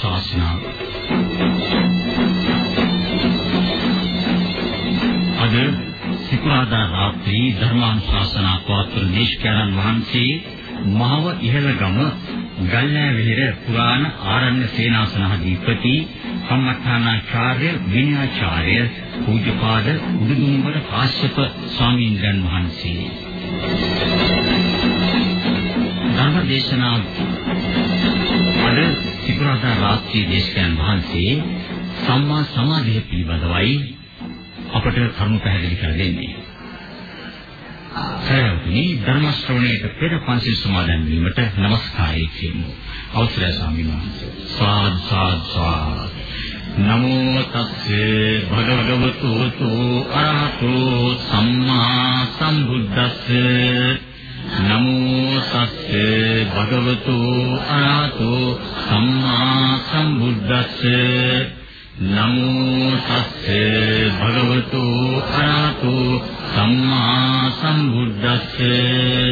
ධර්මානුශාසනාව අද සිකුරාදා රාත්‍රී ධර්මානුශාසනා පවත්වන දේශකයන්න් වහන්සේ මහව ඉහළගම ගල්නෑ විහෙර පුරාණ ආරණ්‍ය සේනාසනාධිපති සම්මඨානාචාර්ය විනයාචාර්ය පූජ්‍යපාද උඩුදුම්බර කාශ්‍යප ස්වාමීන් වහන්සේ. ධර්ම දේශනා අද සිකුරාදා රාත්‍රී දේශකයන් වහන්සේ සම්මා සමාධිය පිළිබඳවයි අපට කරුණු පැහැදිලි කර දෙන්නේ. සෑවතුනි ධර්ම ශ්‍රවණයට පෙර පන්සිල් සමාදන් වීමට নমස්කාරය කියමු. අවසරයි ස්වාමීන් වහන්සේ. සාද් සාද් සාද්. නමෝ තස්සේ භගවතු තෝ අරහතෝ සම්මා සම්බුද්දස්සේ නමෝ තස්සේ භගවතු අරහතෝ සම්මා සම්බුද්දස්සේ නමෝ තස්සේ භගවතු අරහතෝ සම්මා සම්බුද්දස්සේ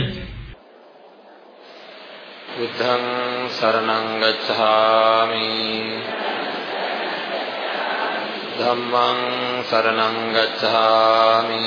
බුද්ධං සරණං ගච්ඡාමි ධම්මං සරණං ගච්ඡාමි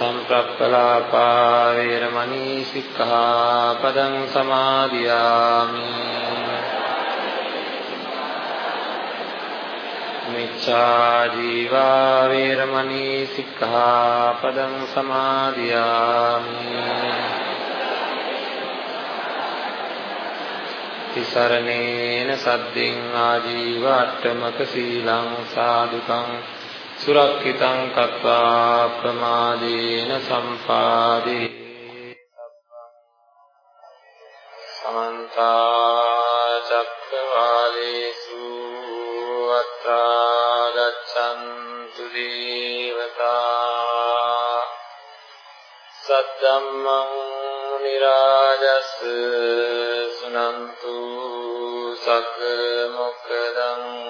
සම්ප්‍රප්පලාපා වේරමණී සික්ඛාපදං සමාදියාමි මිච්ඡා ජීවා වේරමණී සික්ඛාපදං සමාදියාමි තිසරණේන සද්දෙන් ආජීව අට්ඨමක සීලං සාදුකං සුරක්ෂිතං කତ୍වා ප්‍රමාදේන සම්පාදේ සමන්ත චක්කවාලේසු අත්‍රා ගච්ඡන්තු දේවතා සද්දම්මං නිරාජස් සුනන්තු සග්ග මොක්කදං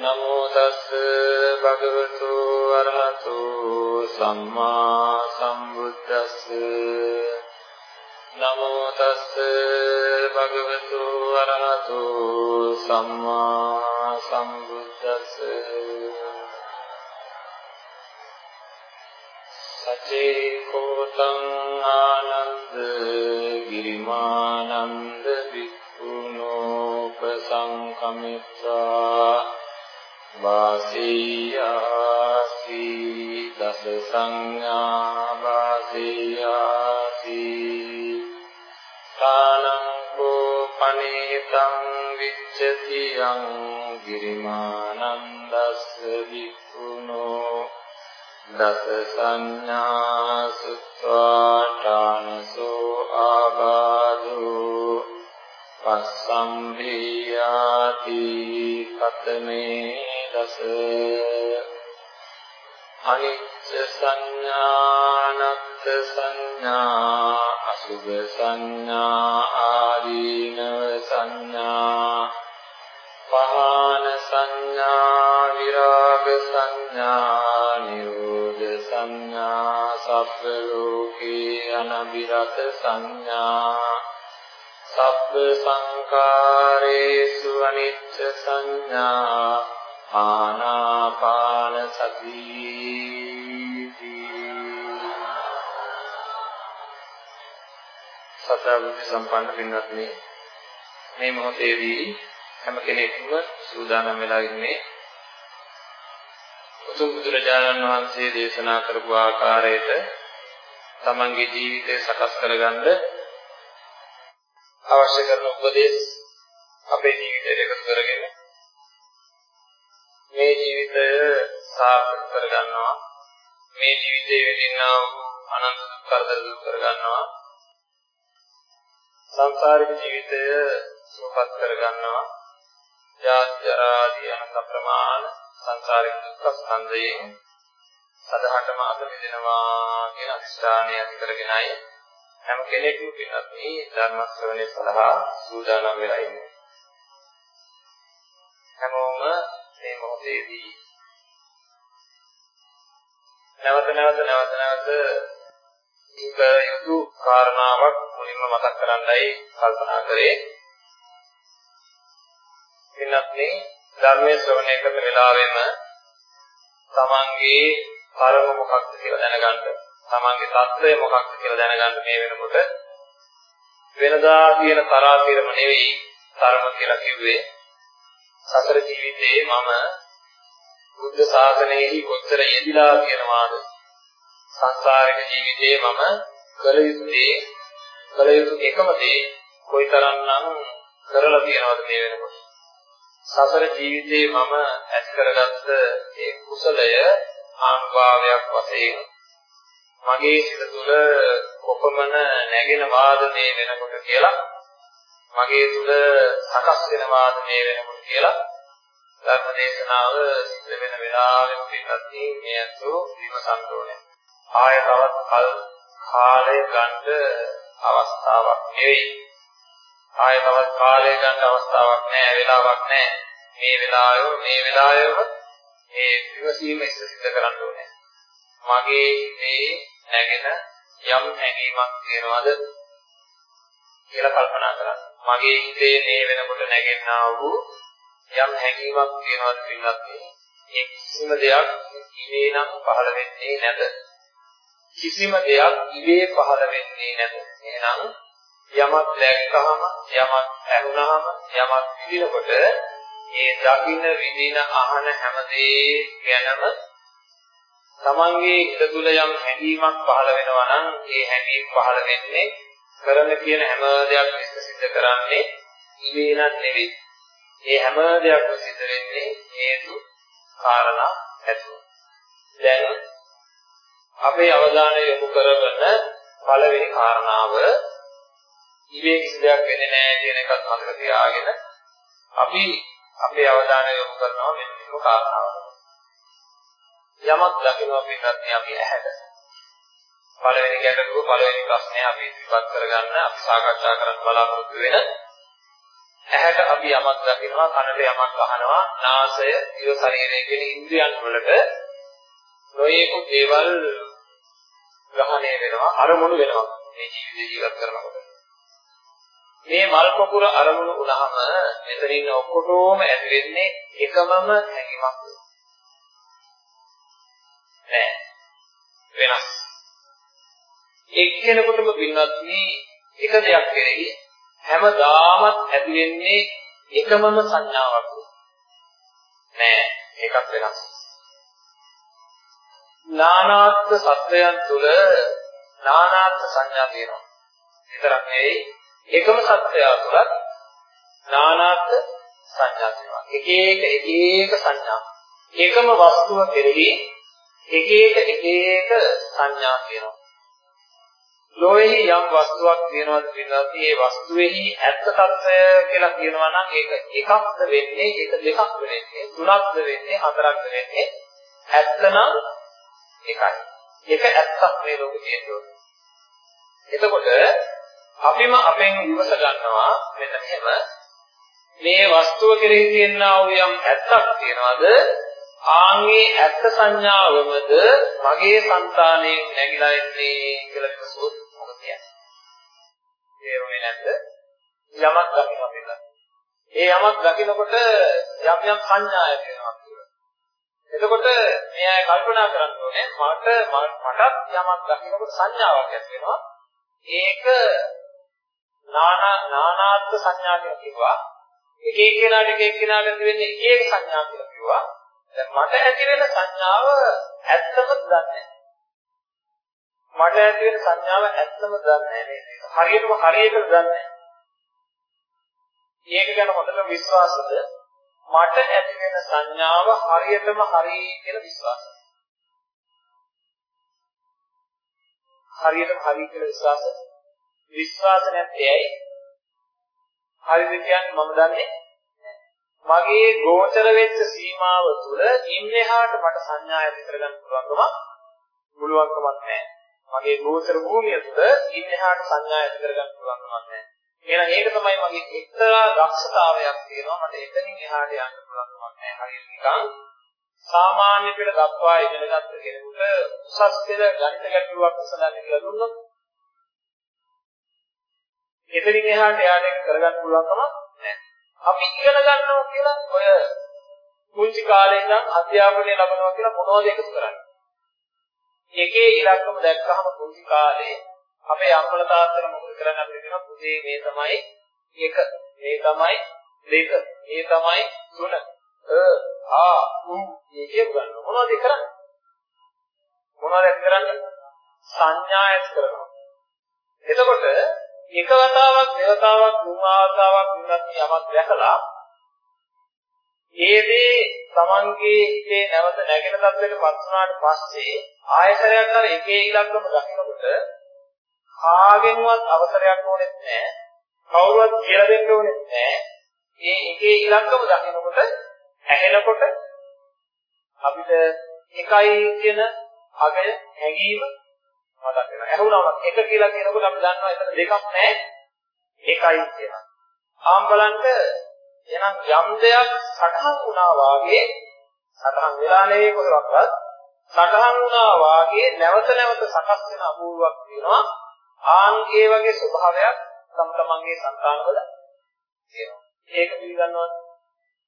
නමෝ තස් භගවතු අරහතු සම්මා සම්බුද්දස්ස. නමෝ තස්ස භගවතු අරහතු සම්මා සම්බුද්දස්ස. සචේ කෝතං ආනන්ද ගිරිමානන්ද භික්ඛුනෝපසංකමිත්වා වාසීයාසි දස සංඥා වාසීයාසි තානං කෝ පනේතං විච්ඡති යං ගිරිමානන්දස්ස භික්ඛුනෝ දස සංඥා සුත්වාඨානසෝ ආබාධෝ පස්සම්භියාති කතමේ දස අනිච්ච සංඥානත් සංඥා අසුභ සංඥා ආදීනව සංඥා පහන සංඥා විරාග සංඥා නිරෝධ සංඥා සබ්බ ලෝකේ අනබිරත සංඥා සබ්බ සංකාරේසු අනිච්ච සංඥා ආනාපාන සතිති සතරවිධ සම්පන්න පින්වත්නි මේ මොහොතේදී හැම කෙනෙක්ම සූදානම් වෙලා ඉන්නේ උතුම් බුදුරජාණන් වහන්සේ දේශනා කරපු ආකාරයට තමන්ගේ ජීවිතය සකස් කරගන්න අවශ්‍ය කරන උපදේශ අපේ ජීවිතයට එකතු කරගෙන මේ ජීවිතය සාර්ථක කරගන්නවා. මේ ජීවිතයේ වෙදිනා වූ අනන්ත කරදර දුරු කරගන්නවා. සංසාරික ජීවිතය සුවපත් කරගන්නවා. ජාති ජරා ආදී අනන්ත ප්‍රමාණ සංසාරික දුක්ඛ ස්කන්ධයෙන් සදහටම අත මිදෙනවා කියන අදිස්ථානය ඇති කරගෙනයි හැම කෙනෙක්ම පිටත් මේ ධර්ම ශ්‍රවණය සඳහා සූදානම් වෙලා ඉන්නේ. මොහොතේදී නැවත නැවත නැවත නැවත කළ යුතු කාරණාවක් මුලින්ම මතක් කරන්නයි කල්පනා කරේ. එන්නත් මේ ධර්මයේ ශ්‍රවණය කරන වෙලාවෙම තමන්ගේ කර්ම මොකක්ද කියලා දැනගන්න. තමන්ගේ தত্ত্বය මොකක්ද කියලා දැනගන්න මේ වෙනකොට වෙනදා කියන තරහ తీරම නෙවෙයි, කර්ම කියලා කිව්වේ සසර ජීවිතයේ මම බුද්ධ ශාසනයෙහි කොච්චර යෙදිලා තියෙනවාද? සංසාරික ජීවිතයේ මම කළ යුතු දේ කළ යුතු එකම දේ කොයිතරම්නම් කරලා තියෙනවද මේ වෙනකොට? සසර ජීවිතයේ මම ඇති කරගත්ත ඒ කුසලය ආනුභාවයක් වශයෙන් මගේ සිත තුළ කොපමණ නැගෙන වාදනය වෙනකොට කියලා මගේ තුළ සකස් වෙන වාදනය වෙනකොට? කියලා ධර්ම දේශනාව සිද්ධ වෙන වෙලාවෙම පිටත් මේ අතෝ විමසන්න ඕනේ. ආය තවත් කල් කාලය ගන්න අවස්ථාවක් නෙවෙයි. ආය තවත් කාලය ගන්න අවස්ථාවක් නැහැ, වෙලාවක් නැහැ. මේ වෙලාවෙම මේ වෙලාවෙම මේ විමසීම ඉස්සෙල්ලා කරන්න ඕනේ. මගේ හිතේ නැගෙන යම් හැඟීමක් තියෙනවද කියලා කල්පනා කරන්න. මගේ හිතේ මේ වෙනකොට නැගෙන්නා වූ යම් හැඟීමක් තියෙනවද පින්නත් මේ කිසිම දෙයක් ඉවේ නම් පහළ වෙන්නේ නැත. කිසිම දෙයක් ඉවේ පහළ වෙන්නේ නැත. එහෙනම් යමක් දැක්කහම යමක් ඇහුනහම යමක් විඳිනකොට ඒ දකින්න විඳින අහන හැම දේ ගැනම තමන්ගේ හිත තුළ යම් හැඟීමක් පහළ වෙනවා නම් ඒ හැඟීම පහළ වෙන්නේ කරන කියන හැම දෙයක්ම සිද්ධ කරන්නේ ඉවේ නත් නෙවෙයි. ඒ හැම දෙයක්ම සිද්ධ වෙන්නේ හේතු කාරණා ඇතුව. දැන් අපේ අවධානය යොමු කරගෙන පළවෙනි කාරණාව ඉවේ කිසි දෙයක් වෙන්නේ නැහැ කියන එකත් මතක තියාගෙන අපි අපේ අවධානය යොමු කරනවා මෙන්න මේ කාරණාවට. යමක් දකිනවා පිටත් අපි ඇහැට. පළවෙනි ගැටලුව පළවෙනි ප්‍රශ්නය අපි ඉදිරිපත් කරගන්න අපි සාකච්ඡා කරන්න බලාපොරොත්තු වෙන ඇහැට අපි යමක් දකිනවා කනට යමක් අහනවා නාසය දිව ශරීරය කියන ඉන්ද්‍රියන් වලට නොයෙකුත් දේවල් ග්‍රහණය වෙනවා අරමුණු වෙනවා මේ ජීවිතය ජීවත් කරනකොට. මේ මල් පොකුර අරමුණු වුණාම මෙතන ඉන්න ඔක්කොටම ඇති වෙන්නේ එකමම හැඟීමක්. නෑ වෙනස්. එක්කෙනෙකුටම පින්වත්නි එක දෙයක් කෙරෙහි හැමදාමත් ඇති වෙන්නේ එකමම සංඥාවක්. නෑ ඒකත් වෙනස්. නානාත්ම සත්වයන් තුළ නානාත්ම සංඥා තියෙනවා. විතරක් නෙවෙයි එකම සත්‍යය තුළත් නානාත්ම සංඥා තියෙනවා. එක එක එක එක සංඥා. එකම වස්තුව කෙරෙහි එක එක එක එක සංඥා තියෙනවා. ලෝයේ යම් වස්තුවක් තියෙනවද පිළිබඳව ඒ වස්තුවේහි ඇත්ත తত্ত্বය කියලා කියනවා නම් ඒක එකක්ද වෙන්නේ ඒක දෙකක්ද වෙන්නේ තුනක්ද වෙන්නේ හතරක්ද වෙන්නේ? ඇත්ත නම් එකයි. ඒක ඇත්තක් මේ ලෝකේ තියෙනවා එතකොට අපිම අපෙන් විමස ගන්නවා මෙන්න මෙහෙම. මේ වස්තුව කෙරෙහි තියෙනා වූ යම් ඇත්තක් තියනවාද? ආන්ගේ ඇත්ත සංඥාවමද මගේ సంతාණයෙන් නැగిලා ඉන්නේ කියලා කිව්වොත් මොකද කියන්නේ? තේරුනේ නැද්ද? යමක් දකින්න අපිට. ඒ යමක් දකිනකොට යම් යම් සංඥා ඇති වෙනවා කියලා. එතකොට මේ අය කල්පනා කරන්න ඕනේ මට මටත් යමක් දකිනකොට සංඥාවක් ඇති වෙනවා. ඒක නානා නානාත්ම සංඥා කියලා කිව්වා. එක එක්කෙනාට එක එක්කෙනාට වෙන්නේ එක එක සංඥා කියලා කිව්වා. දැන් මට ඇති වෙන සංඥාව ඇත්තම දන්නේ මට ඇති වෙන සංඥාව ඇත්තම දන්නේ නේද? හරියටම හරියට දන්නේ ඒක ගැන හොඳට විශ්වාසද? මට ඇති වෙන සංඥාව හරියටම හරි කියලා විශ්වාසද? හරියටම හරි කියලා විශ්වාසද? විශ්වාස නැත්තේ ඇයි? හරිද කියන්නේ මම දන්නේ මගේ ගෝචර වෙච්ච සීමාව තුළ ඉන්නහාට මට සංඥා ඇති කරගන්න පුළුවන්කම පුළුවන්කමක් නැහැ. මගේ ගෝචර භූමිය තුළ ඉන්නහාට සංඥා ඇති කරගන්න පුළුවන්කමක් නැහැ. එහෙනම් ඒක තමයි මගේ එක්තරා දක්ෂතාවයක් තියෙනවා මට එතනින් එහාට යන්න පුළුවන්කමක් නැහැ. හරියට නිකන් සාමාන්‍ය පෙළ දක්වා ඉගෙනගත්ත කෙනෙකුට උසස් පෙළ ගණිත ගැටලුවක් විසඳන්න කියලා දුන්නොත් එතනින් එහාට යාට ඒක කරගන්න පුළුවන්කමක් නැහැ. අපි ඉගෙන ගන්නවා කියලා ඔය කුංචි කාලේ ඉඳන් අධ්‍යාපනය ලබනවා කියලා මොනවද එකතු කරන්නේ? එකේ ඉලක්කම දැක්කහම කුංචි කාලේ අපේ අම්මලා තාත්තලා මොකද කරන්නේ අපිට කියනවා පුතේ මේ තමයි එක මේ තමයි දෙක මේ තමයි තුන අ ආ උ මේ කියගන්න මොනවද කරන්නේ? මොනවද කරන්නේ? සංඥා ඇස් කරනවා. එතකොට එක වතාවක් දෙවතාවක් තුන් ආවතාවක් වින්නත් යමක් දැකලා ඒ දේ තමන්ගේ හිතේ නැවත නැගෙන තත්ත්වයට පත් වුණාට පස්සේ ආයතරයක් අර එකේ ඉලක්කම දකිනකොට කාගෙන්වත් අවසරයක් ඕනෙත් නැහැ කවුරුවත් කියලා දෙන්න ඕනෙත් නැහැ මේ එකේ ඉලක්කම දකිනකොට ඇහෙනකොට අපිට එකයි කියන අගය හැඟීම මතක් වෙනවා. ඇහුණාම එක කියලා කියනකොට අපි දන්නවා එතන දෙකක් නැහැ. එකයි කියලා. ආම් බලන්න එහෙනම් යම් දෙයක් සටහන් වුණා වාගේ සටහන් වෙලා නෙවෙයි කොහොමවත් සටහන් වුණා වාගේ නැවත නැවත සකස් වෙන අපූර්වක් තියෙනවා. ආන් ඒ වගේ ස්වභාවයක් තම තමන්ගේ సంతානවල තියෙනවා. ඒක පිළිගන්නවද?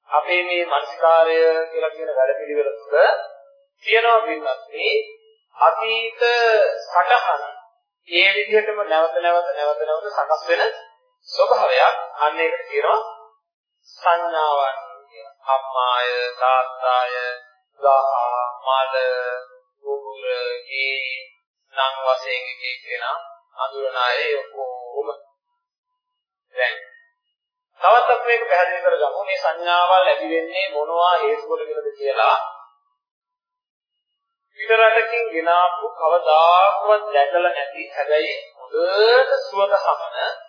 අපේ මේ මානසිකාරය කියලා කියන වැඩ පිළිවෙල තුළ තියෙනවා පින්වත් මේ අතීත සටහන ඒ විදිහටම නැවත නැවත නැවත නැවත සකස් වෙන ස්වභාවයක් අන්න ඒකට කියනවා සංඥාවන් අම්මාය තාත්තාය ගහ මල කුඹුර ගේ නම් වශයෙන් එක කෙනා අඳුරන අය ඔක්කොම දැන්. තවත් අපි මේක පැහැදිලි කරගමු. මේ සංඥාවල් ඇති වෙන්නේ මොනවා හේතු කොටගෙනද කියලා. පිටරටකින් ගෙනාපු කවදාකවත් දැකලා නැති හැබැයි හොඳට සුවඳ හමන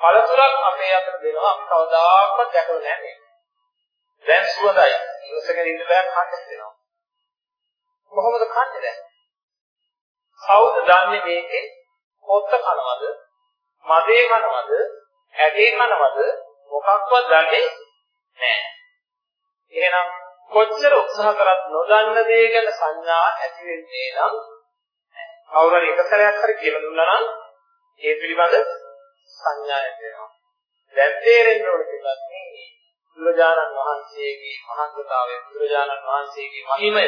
පළතුරක් අපේ අතට දෙනවා. අපි කවදාකවත් දැකලා නැහැ දැන් සුවඳයි. ඉවසගෙන ඉන්න බෑ කන්න දෙනවා. කොහොමද කන්නේ දැන්? කවුද දන්නේ මේකේ පොත්ත කනවද? මදේ කනවද? ඇටේ කනවද? මොකක්වත් දන්නේ නැහැ. එහෙනම් කොච්චර උත්සාහ කරත් නොදන්න දේ ගැන සංඥා ඇති වෙන්නේ නම් කවුරු හරි එක සැරයක් හරි කියලා දුන්නා නම් ඒ පිළිබඳ සංඥා ඇති වෙනවා. දැන් තේරෙන්න ඕනේ කියලා මේ බුදුරජාණන් වහන්සේගේ මහත්තාවය බුදුරජාණන් වහන්සේගේ මහිමය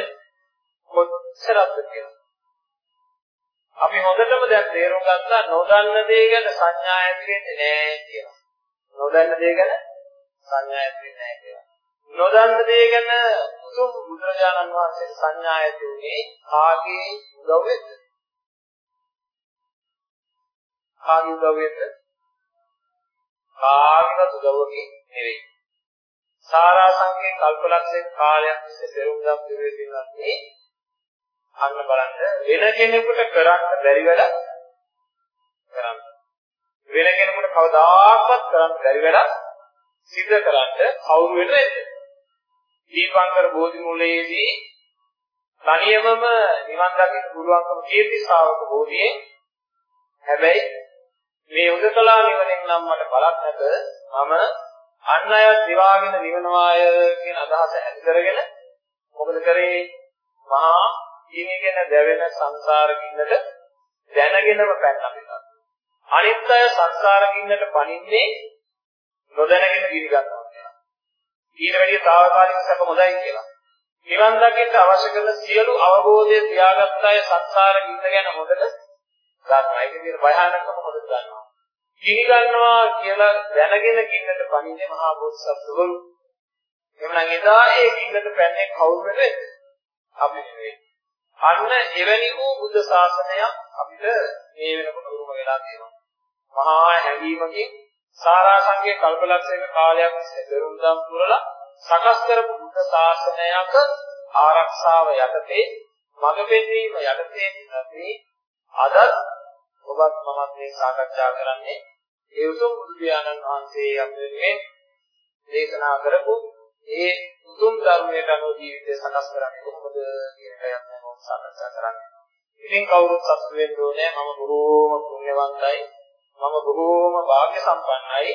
කොච්චරද කියලා. අපි හොඳටම දැන් තේරුම් ගත්තා නොදන්න දේ ගැන සංඥා ඇති වෙන්නේ නැහැ කියලා. නොදන්න දේ ගැන සංඥා ඇති වෙන්නේ නැහැ කියලා. නොදන්න දේ ගැන උතුම් බුදුරජාණන් වහන්සේ සංඥා ඇති උනේ කාගේ උදව්වෙන්ද? කාගේ උදව්වෙන්ද? කාගේවත් උදව්වකින් නෙවෙයි. සාරා සංගේ කල්පලක්ෂයක කාලයක් තිස්සේ පෙරුම් දම් දිවේ දිනන්නේ අන්න බලන්න වෙන කෙනෙකුට කරන්න බැරි වැඩ කරන්න. වෙන කෙනෙකුට කවදාකවත් කරන්න බැරි වැඩ සිද්ධ කරන්න කවුරු වෙන්නද? දීපංකර බෝධි මූලයේදී තනියමම නිවන් දකින්න පුළුවන්කම කීර්ති ශ්‍රාවක බෝධියේ හැබැයි මේ උදකලා නිවනෙන් නම් මට බලක් නැත. මම අන් අය දිවාගෙන නිවනවාය කියන අදහස ඇති කරගෙන මොකද කරේ? මහා ඉනිගෙන දැවෙන සංසාරකින්නට දැනගෙනම පැනලා පිටත් අනිත් අය සංසාරකින්නට පනින්නේ නොදැනගෙන ගිනි ගන්නවා කියලා. ඊට වැඩිය తాවකාලික සැප හොඳයි කියලා. නිවන් දකින්න අවශ්‍ය කරන සියලු අවබෝධය තියාගත්ත අය සංසාර ගින්න ගැන හොඳට ගන්නවා ඒක විදිහට භයානකම හොඳට ගන්නවා ගිනි ගන්නවා කියලා දැනගෙන ගින්නට පණින්නේ මහා බෝධිසත්වවරු. එhmenan එදා ඒ ගින්නට පැන්නේ කවුරුද? අපි නෙවෙයි. අන්න එවැනි වූ බුද්ධ ශාසනයක් අපිට මේ වෙනකොට උරුම වෙලා තියෙනවා. මහා හැඟීමකින් සාරාංශයේ කල්පලක්ෂයක කාලයක් සෙදරුම්දම් පුරලා සකස් කරපු බුද්ධ ශාසනයක ආරක්ෂාව යටතේ මඟ පෙන්වීම යටතේ ඉඳී අදත් ඔබත් මමත් මේ සාකච්ඡා කරන්නේ ඒ උතුම් බුදු පියාණන් වහන්සේ අපේ දේශනා කරපු ඒ උතුම් ධර්මයට අනුව ජීවිතය සකස් කරන්නේ කොහොමද කියන එකයි අපි මම සාකච්ඡා කරන්නේ. ඉතින් කවුරුත් සතුටු වෙන්න ඕනේ මම බොහෝම පුණ්‍යවන්තයි. මම බොහෝම වාග්ය සම්පන්නයි.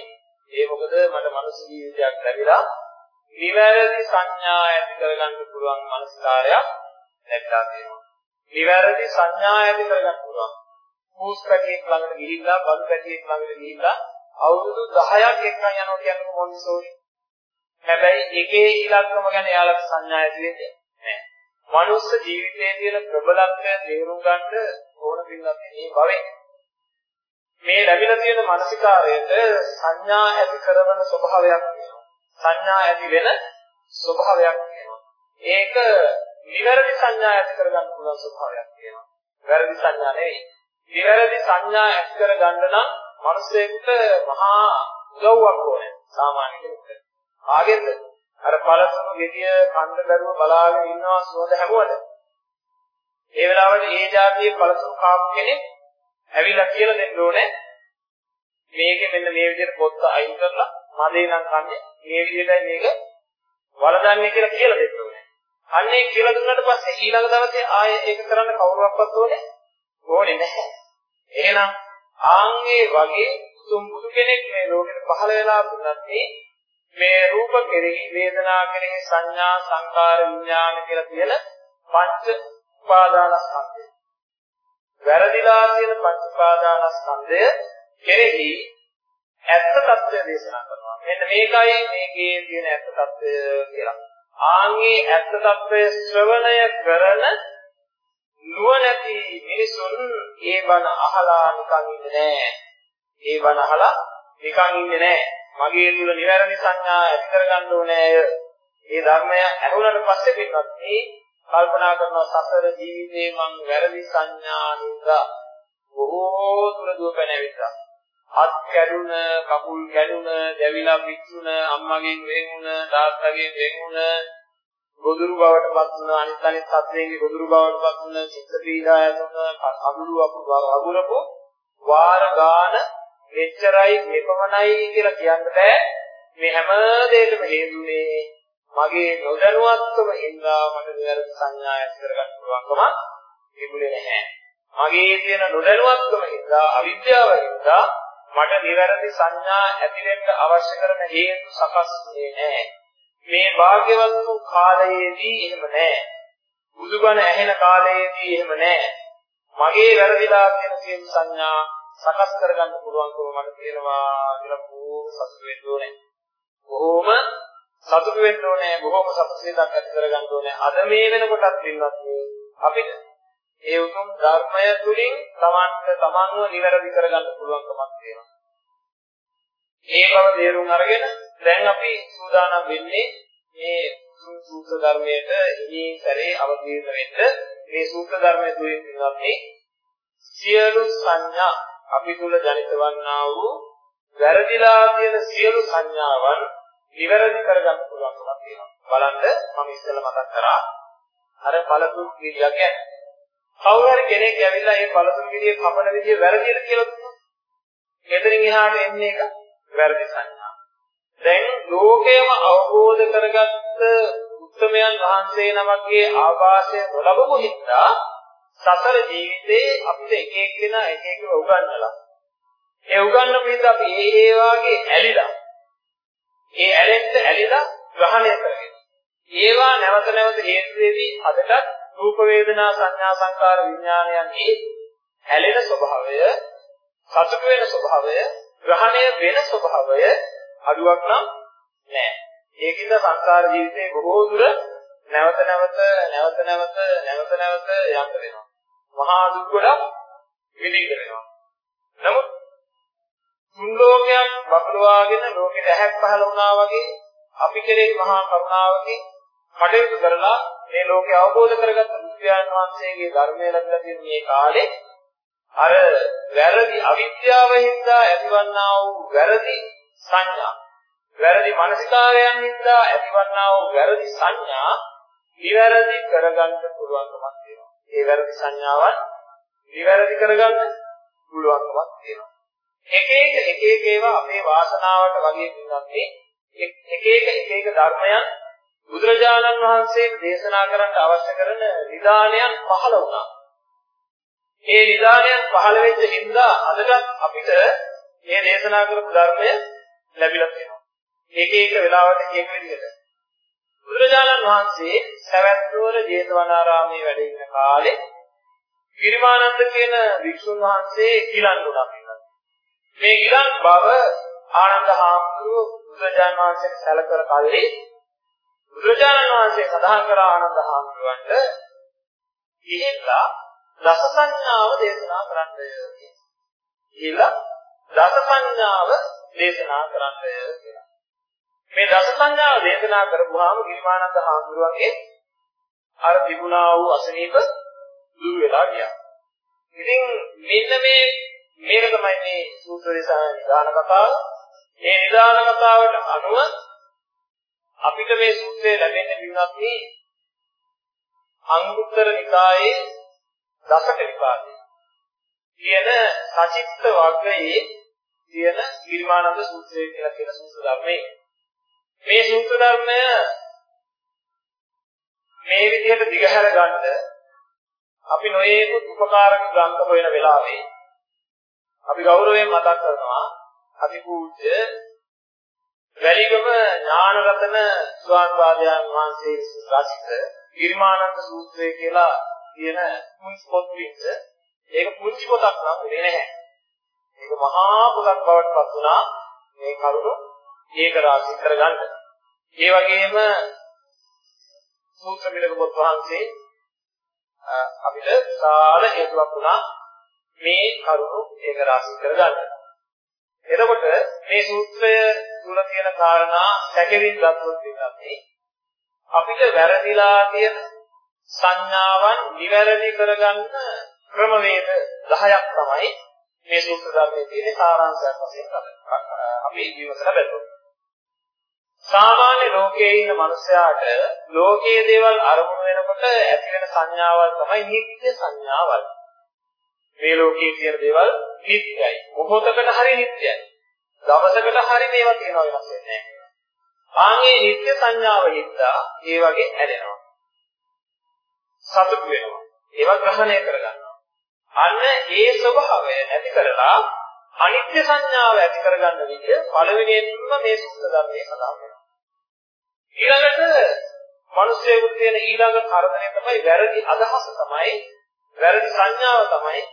ඒ මොකද මට මනුස්ස ජීවිතයක් ලැබිලා නිවැරදි සංඥා ඇති කරගන්න පුළුවන් මනස්කාරයක් ලැබලා තියෙනවා. නිවැරදි සංඥා ඇති කරගන්න පුළුවන්. කෝස් පැටියෙක් ළඟට ගිහිල්ලා බඩු පැටියෙක් ළඟට ගිහිල්ලා අවුරුදු 10ක් එක්කන් යනවා කියන්නේ මොන්සෝරි. හැබැයි එකේ ඉලක්කම ගැන එයාලට සංඥා ඇති වෙන්නේ නැහැ. මනුස්ස ජීවිතයේ තියෙන ප්‍රබලත්වය තේරුම් ගන්න ඕන පින්නත් මේ භවෙන්. මේ ලැබිලා තියෙන මානසිකාරයට සංඥා ඇති කරන ස්වභාවයක් තියෙනවා. සංඥා ඇති වෙන ස්වභාවයක් තියෙනවා. ඒක නිවැරදි සංඥා ඇති කරගන්න පුළුවන් ස්වභාවයක් තියෙනවා. වැරදි සංඥා නෙවෙයි. නිවැරදි සංඥා ඇති කර ගන්න නම් මිනිසෙකුට මහා උදව්වක් ඕනේ සාමාන්‍ය කෙනෙකුට. ආගෙන්ද? අර පළතුරු ගෙඩිය කන්න දරුව බලාගෙන ඉන්නවා සුවඳ හැමුවද? ඒ වෙලාවට ඒ જાතියේ පළතුරු කාපු කෙනෙක් ඇවිල්ලා කියලා දෙන්න ඕනේ. මේකේ මෙන්න මේ විදිහට පොත්ත අයින් කරලා මදේ නම් කන්නේ මේ විදිහටයි මේක වලදන්නේ කියලා කියලා දෙන්න ඕනේ. අන්නේ කියලා දුන්නාට පස්සේ ඊළඟ දවසේ ආයේ ඒක කරන්න කවුරුවක්වත් ඕනේ ඕනේ නැහැ. එහෙනම් ආන්ගේ වගේ උතුම් බුදු කෙනෙක් මේ ලෝකෙට පහළ වෙලා තුනත් මේ රූප කෙරෙහි වේදනා කෙරෙහි සංඥා සංකාර විඥාන කියලා කියන පංච උපාදානස්කන්ධය. වැරදිලා කියන පංච උපාදානස්කන්ධය කෙරෙහි ඇත්ත తත්වය දේශනා කරනවා. මෙන්න මේකයි මේකේ තියෙන ඇත්ත తත්වය කියලා. ආන්ගේ ඇත්ත తත්වය ශ්‍රවණය කරන නුවණැති මිනිසුන් ඒ බණ අහලා නිකන් ඉන්නේ නැහැ. ඒ බණ අහලා නිකන් ඉන්නේ නැහැ. මගේ තුල නිවැරදි සංඥා ඇති කරගන්න ඕනේ. ඒ ධර්මය ඇහුණාට පස්සේ පින්වත් මේ කල්පනා කරන සසර ජීවිතේ මං වැරදි සංඥා නින්දා බොහෝ දුර දුවපැනවිලා. අත් කැඩුන, කකුල් කැඩුන, දැවිලා පිච්චුන, අම්මගෙන් වෙන් වුණ, තාත්තගෙන් වෙන් වුණ ගොදුරු බවට පත් වුණ. අනිත් අනිත් සත්‍යයේ ගොදුරු බවට පත් වුණ චිත්ත පීඩා ඇතුණ අගුරු අගුරපො වාර ගාන මෙච්චරයි මෙපමණයි කියලා කියන්න බෑ. මේ හැම දෙයකම හේතුනේ මගේ නොදැනුවත්කම ඉඳලා මට නිවැරදි සංඥා ඇති කරගන්න පුළුවන්කම තිබුණේ නැහැ. මගේ තියෙන නොදැනුවත්කම ඉඳලා අවිද්‍යාව ඉඳලා මට නිවැරදි සංඥා ඇති වෙන්න අවශ්‍ය කරන හේතු සකස් වෙන්නේ නැහැ. මේ වාග්යවත් වූ කාලයේදී එහෙම නැහැ. බුදුබණ ඇහෙන කාලයේදී එහෙම නැහැ. මගේ වැරදිලා කියන සියලු සංඥා සකස් කරගන්න පුළුවන්කම මට තියෙනවා කියලා බොහොම සතුටු වෙන්න ඕනේ. බොහොම සතුටු වෙන්න ඕනේ. බොහොම සතුටක් ඇති කරගන්න ඕනේ. අද මේ වෙනකොටත් පින්වත් අපිට ඒ උතුම් ධර්මය තුලින් තමන්ට තමන්ව නිවැරදි කරගන්න පුළුවන්කමක් තියෙනවා. ඒ බව තේරුම් අරගෙන දැන් අපි සූදානම් වෙන්නේ මේ සූත්‍ර ධර්මයට ඉනි සැරේ අවබෝධ වෙන්න මේ සූත්‍ර ධර්මයේ තුලින් පින්වත්නි සියලු සංඥා අපි තුල ජනිත වන්නා වූ වැරදිලා තියෙන සියලු සංඥාවන් නිවැරදි කරගන්න පුළුවන්කමක් තියෙනවා. බලන්න මම ඉස්සෙල්ලා මතක් කරා අර පළතුරු පිළියක් ගැන. කවුරු හරි කෙනෙක් ඇවිල්ලා මේ පළතුරු පිළිය කපන විදිය වැරදිද කියලා දුන්නොත් එතනින් එහාට එන්නේ එක වැරදි සංඥා. දැන් ලෝකයම අවබෝධ කරගත්ත උත්තමයන් වහන්සේ නමක්ගේ ආවාසය නොලබපු හින්දා සතර ජීවිතේ අපිට එක එක්කෙනා එක එකව උගන්වලා. ඒ උගන්වපු හින්දා අපි ඒ ඒ වාගේ ඇලිලා. ඒ ඇලෙන්න ඇලිලා ග්‍රහණය කරගෙන. ඒවා නැවත නැවත හේතු වෙවි අදටත් රූප වේදනා සංඥා සංකාර විඥානයන්ගේ ඇලෙන ස්වභාවය, සතුට වෙන ස්වභාවය, ග්‍රහණය වෙන ස්වභාවය අඩුවක් නම් නැහැ. ඒකින්ද සංසාර ජීවිතේ බොහෝ දුර නැවත නැවත නැවත නැවත නැවත නැවත යන්න වෙනවා. මහා දුක් ගොඩක් විඳින්න වෙනවා. නමුත් තුන් ලෝකයක් වපලවාගෙන ලෝකෙට ඇහැක් පහළ වුණා වගේ අපි කෙරේ මහා කරුණාවකින් කටයුතු කරලා මේ ලෝකය අවබෝධ කරගත්ත බුදුන් වහන්සේගේ ධර්මය ලැබලා තියෙන මේ කාලේ අර වැරදි අවිද්‍යාව හින්දා ඇතිවන්නා වූ වැරදි සංඥා වැරදි මානසිකාරයන් හින්දා ඇතිවන්නා වූ වැරදි සංඥා නිවැරදි කරගන්න පුළුවන්කමක් තියෙනවා. ඒ වැරදි සංඥාවන් නිවැරදි කරගන්න පුළුවන්කමක් තියෙනවා. එක එක එක එක ඒවා අපේ වාසනාවට වගේ පින්නන්නේ එක එක එක එක ධර්මයන් බුදුරජාණන් වහන්සේ දේශනා කරන්න අවශ්‍ය කරන විධානයන් පහළ වුණා. ඒ විධානයන් පහළ වෙච්ච හින්දා අදටත් අපිට මේ දේශනා කරපු ධර්මය ලැබිලා තියෙනවා. එක එක වෙලාවට එක විදිහට. බුදුරජාණන් වහන්සේ සවැත්නුවර ජේතවනාරාමයේ වැඩ ඉන්න කාලේ ගිරිමානන්ද කියන වික්ෂුන් වහන්සේ ගිලන් දුනා මේ ගිලන් බව ආනන්ද හාමුදුරුව බුදුරජාණන් වහන්සේට සැලකර කල්ලි බුදුරජාණන් වහන්සේ සඳහන් කර ආනන්ද හාමුදුරුවන්ට ගිහිල්ලා දස සංඥාව දේශනා කරන්නය කියලා දස සංඥාව දේශනා කරන්නය කියලා. මේ දස සංඥාව දේශනා කරපුවාම ගිරිමානන්ද හාමුදුරුවන්ගේ අර තිබුණා වූ අසනීප දුර වෙලා ගියා. ඉතින් මෙන්න මේ මේක තමයි මේ සූත්‍ර දේශනා නිදාන කතාව. මේ නිදාන කතාවට අනුව අපිට මේ සූත්‍රය ලැබෙන්නේ විුණත් මේ අංගුත්තර නිකායේ දසක නිපාතේ කියන සචිත්ත වර්ගයේ තියෙන ගිරිමානන්ද සූත්‍රය කියලා කියන සූත්‍ර ධර්මයේ. මේ සූත්‍ර ධර්මය මේ විදිහට දිගහැර ගන්න අපි නොයේකුත් උපකාරක ග්‍රන්ථ හොයන වෙලාවේ අපි ගෞරවයෙන් මතක් කරනවා අපි පූජ්‍ය වැලිගම ඥානරතන ස්වාමීන් වහන්සේ රචිත ගිරිමානන්ද සූත්‍රය කියලා කියන පුංචි පොත් වින්ද ඒක පුංචි පොතක් නම් වෙන්නේ නැහැ. ඒක මහා පොතක් බවට පත් වුණා මේ කරුණ ඒක රාශී කරගන්න. ඒ වගේම සූත්‍ර මිලක පොත් වහන්සේ අපිට සාල හේතුවක් වුණා මේ කරුණ ඒක රාශී කරගන්න. එතකොට මේ සූත්‍රය තුල තියෙන කාරණා සැකෙමින් ගත්තොත් විතරයි අපිට වැරදිලා තියෙන සංඥාවන් නිවැරදි කරගන්න ක්‍රමවේද 10ක් තමයි මේ සූත්‍ර ධර්මයේ තියෙන සාරාංශයක් වශයෙන් අපි විමසලා බලමු. සාමාන්‍ය ලෝකයේ ඉන්න මනුස්සයාට ලෝකයේ දේවල් අරමුණු වෙනකොට ඇති වෙන සංඥාවල් තමයි නිත්‍ය සංඥාවල්. මේ ලෝකයේ තියෙන දේවල් නිත්‍යයි. මොහොතකට හරි නිත්‍යයි. දවසකට හරි මේවා තියෙනවා වෙනස් වෙන්නේ නැහැ. ආන්ගේ නිත්‍ය සංඥාව හින්දා ඒ වගේ ඇලෙනවා. සතුට වෙනවා. ඒවා ග්‍රහණය කරගන්නවා. අන්න ඒ ස්වභාවය නැති කරලා අනිත්‍ය සංඥාව ඇති කරගන්න විදිහ පළවෙනියෙන්ම මේ සුද්ධ ධර්මයේ සඳහන් වෙනවා. ඊළඟට මිනිස්සුන්ට තියෙන ඊළඟ කරදරය තමයි වැරදි අදහස තමයි වැරදි සංඥාව තමයි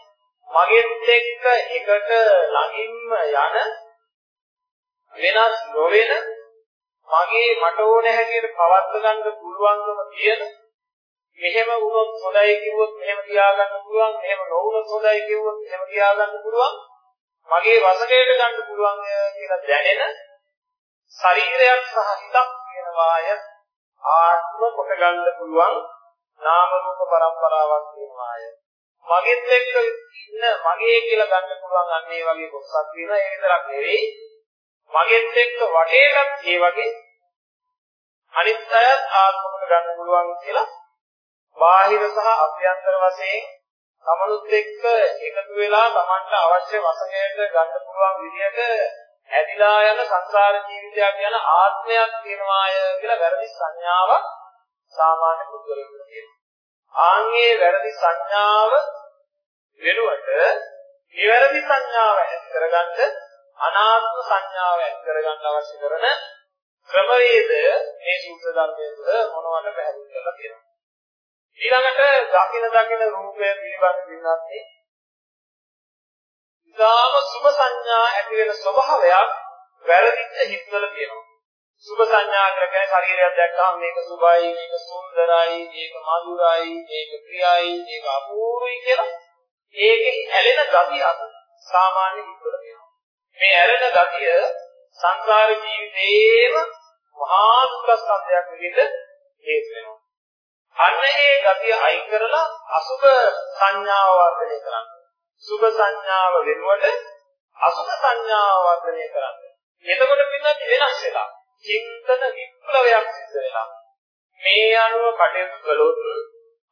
මගෙත් එක්ක එකට ළඟින්ම යන වෙනස් නොවන මගේ මට ඕන හැටියට පවත්ව ගන්න පුළුවන්කම තියෙන මෙහෙම වුණොත් හොඳයි කිව්වොත් මෙහෙම තියාගන්න පුළුවන් මෙහෙම නොවුනොත් හොඳයි කිව්වොත් මෙහෙම තියාගන්න පුළුවන්. මගේ වශයෙන් ගන්න පුළුවන් කියලා දැනෙන ශරීරයක් සහ හිතක් කියනවාය ආත්ම කොට ගන්න පුළුවන් නාම රූප પરම්පරාවක් කියනවාය මගෙත් එක්ක ඉන්න මගේ කියලා ගන්න පුළුවන් අන්න ඒ වගේ කොටසක් තියෙනවා. ඒ විතරක් නෙවෙයි. මගෙත් එක්ක වටේටත් ඒ වගේ අනිත් අයත් ආත්ම කොට ගන්න පුළුවන් කියලා බාහිර සහ අභ්‍යන්තර වශයෙන් තමනුත් එක්ක එකතු වෙලා Tamanට අවශ්‍ය වශයෙන් ගන්න පුළුවන් විදිහට ඇදිලා යන සංසාර ජීවිතයක් යන ආත්මයක් තියෙනවාය කියලා වැරදි සංඥාවක් සාමාන්‍ය පුද්ගලයෙකුට තියෙනවා. ආන්ගේ වැරදි සංඥාව වෙනුවට නිවැරදි සංඥාව ඇති කරගන්න අනාත්ම සංඥාව ඇති කරගන්න අවශ්‍ය කරන ක්‍රමවේද මේ සූත්‍ර ධර්මයේ තුළ මොනවද පැහැදිලි කරලා තියෙනවා. ඊළඟට දකින දකින රූපය පිළිබඳ දිනන්නේ ඉතාම සුභ සංඥා ඇති වෙන ස්වභාවයක් වැරදිච්ච හිත්වල තියෙනවා. සුභ සංඥා කියලා කියන්නේ ශරීරයක් දැක්කම මේක සුභයි, මේක සුන්දරයි, මේක මధుරයි, මේක ප්‍රියයි, මේක අපූර්වයි කියලා ඒකෙහි ඇලෙන ගතියක් සාමාන්‍ය හිත්වල තියෙනවා. මේ ඇලෙන ගතිය සංසාර ජීවිතේම මහා දුක්ඛ සත්‍යයක් විදිහට හේතු වෙනවා. අන්න ඒ ගතිය අයින් කරලා අසුබ සංඥාව වර්ධනය කරන්න. සුබ සංඥාව වෙනුවට අසුබ සංඥාව වර්ධනය කරන්න. එතකොට පින්නත් වෙනස් වෙලා චින්තන විප්ලවයක් සිද්ධ වෙනවා. මේ අනුව කටයුතු කළොත්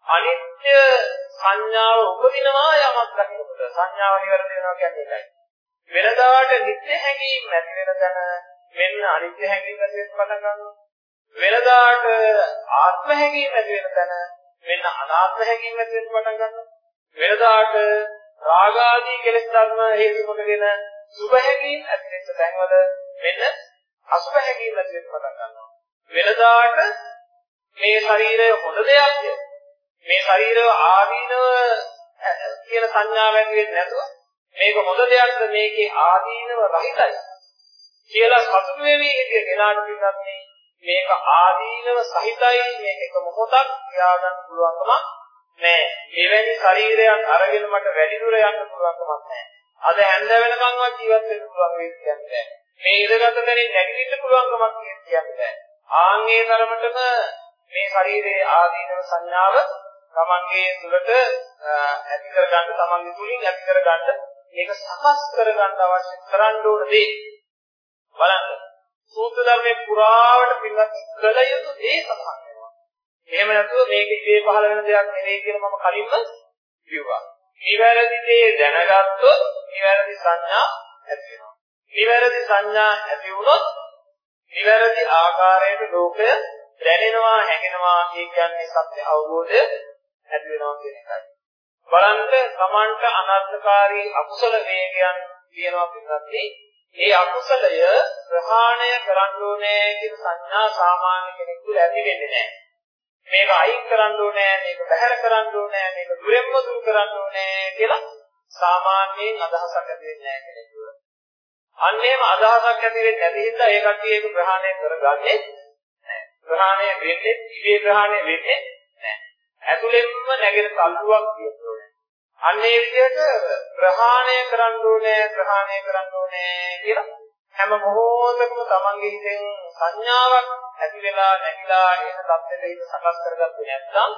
අනිත්‍ය සංඥාව උපදිනවා යමක් දකිනකොට සංඥාව නිවැරදි වෙනවා කියන්නේ ඒකයි. වෙනදාට නිත්‍ය හැඟීම් නැති වෙන තැන මෙන්න අනිත්‍ය හැඟීම් නැති වෙන පටන් ගන්නවා. වෙනදාට ආත්ම හැඟීම් ඇති වෙන තැන මෙන්න අනාත්ම හැඟීම් ඇති වෙන්න පටන් ගන්නවා. වෙනදාට රාග ආදී කෙලෙස් ධර්ම හේතු කොටගෙන සුභ හැඟීම් ඇති වෙන තැන්වල මෙන්න අසුභ හැඟීම් ඇති වෙන්න පටන් ගන්නවා. වෙනදාට මේ ශරීරය හොඳ දෙයක්ද? මේ ශරීරය ආදීනව කියන සංඥාව ඇති වෙන්නේ නැතුව මේක හොඳ දෙයක්ද මේකේ ආදීනව රහිතයි කියලා සතුටු වෙවි හිටිය කෙනාට පින්නත් මේ මේක ආදීනව සහිතයි මේක එක මොහොතක් තියාගන්න පුළුවන්කම නෑ. එවැනි ශරීරයක් අරගෙන මට වැඩි දුර යන්න පුළුවන්කමක් නෑ. අද හැන්ද වෙනකන්වත් ජීවත් වෙන්න පුළුවන් වෙයි කියන්නේ නෑ. මේ ඉඳගත් තැනින් නැගිටින්න පුළුවන්කමක් කියන්නේ නෑ. ආන්ගේ තරමටම මේ ශරීරයේ ආදීනව සංඥාව තමන්ගේ තුළට ඇති කරගන්න තමන්ගේ තුලින් ඇති කරගන්න මේක සකස් කරගන්න අවශ්‍ය කරන්න ඕන දේ බලන්න සූත්‍ර ධර්මයේ පුරාවට පින්වත් කළ යුතු දේ සඳහන් වෙනවා. එහෙම නැතුව මේක ඉතේ පහළ වෙන දෙයක් නෙවෙයි කියලා මම කලින්ම කිව්වා. නිවැරදි දේ දැනගත්තොත් නිවැරදි සංඥා ඇති වෙනවා. නිවැරදි සංඥා ඇති වුණොත් නිවැරදි ආකාරයට ලෝකය දැනෙනවා හැඟෙනවා ඒ කියන්නේ සත්‍ය අවබෝධය ඇති වෙනවා කියන එකයි. බලන්න සමන්ට අනර්ථකාරී අකුසල වේගයන් කියනවා පින්වත්නි ඒ අකුසලය ප්‍රහාණය කරන්න ඕනේ කියන සංඥා සාමාන්‍ය කෙනෙකුට ඇති වෙන්නේ නැහැ. මේක අයින් කරන්න ඕනේ, මේක බැහැර කරන්න ඕනේ, මේක දුරෙන්ම දුරු කරන්න ඕනේ කියලා සාමාන්‍යයෙන් අදහසක් ඇති වෙන්නේ නැහැ කෙනෙකුට. අන්නේම අදහසක් ඇති වෙන්නේ නැති හින්දා ඒ කට්ටිය ඒක ප්‍රහාණය කරගන්නේ නැහැ. ප්‍රහාණය වෙන්නේ, ඉවේ ප්‍රහාණය වෙන්නේ නැහැ. ඇතුළෙන්ම නැගෙන තල්ලුවක් කියනවා. අන්න ඒ විදිහට ප්‍රහාණය කරන්න ඕනේ ප්‍රහාණය කරන්න ඕනේ කියලා හැම මොහොතකම තමන්ගේ හිතෙන් සංඥාවක් ඇති වෙලා නැగిලා එන තත්ත්වෙට හිත සකස් කරගත්තේ නැත්නම්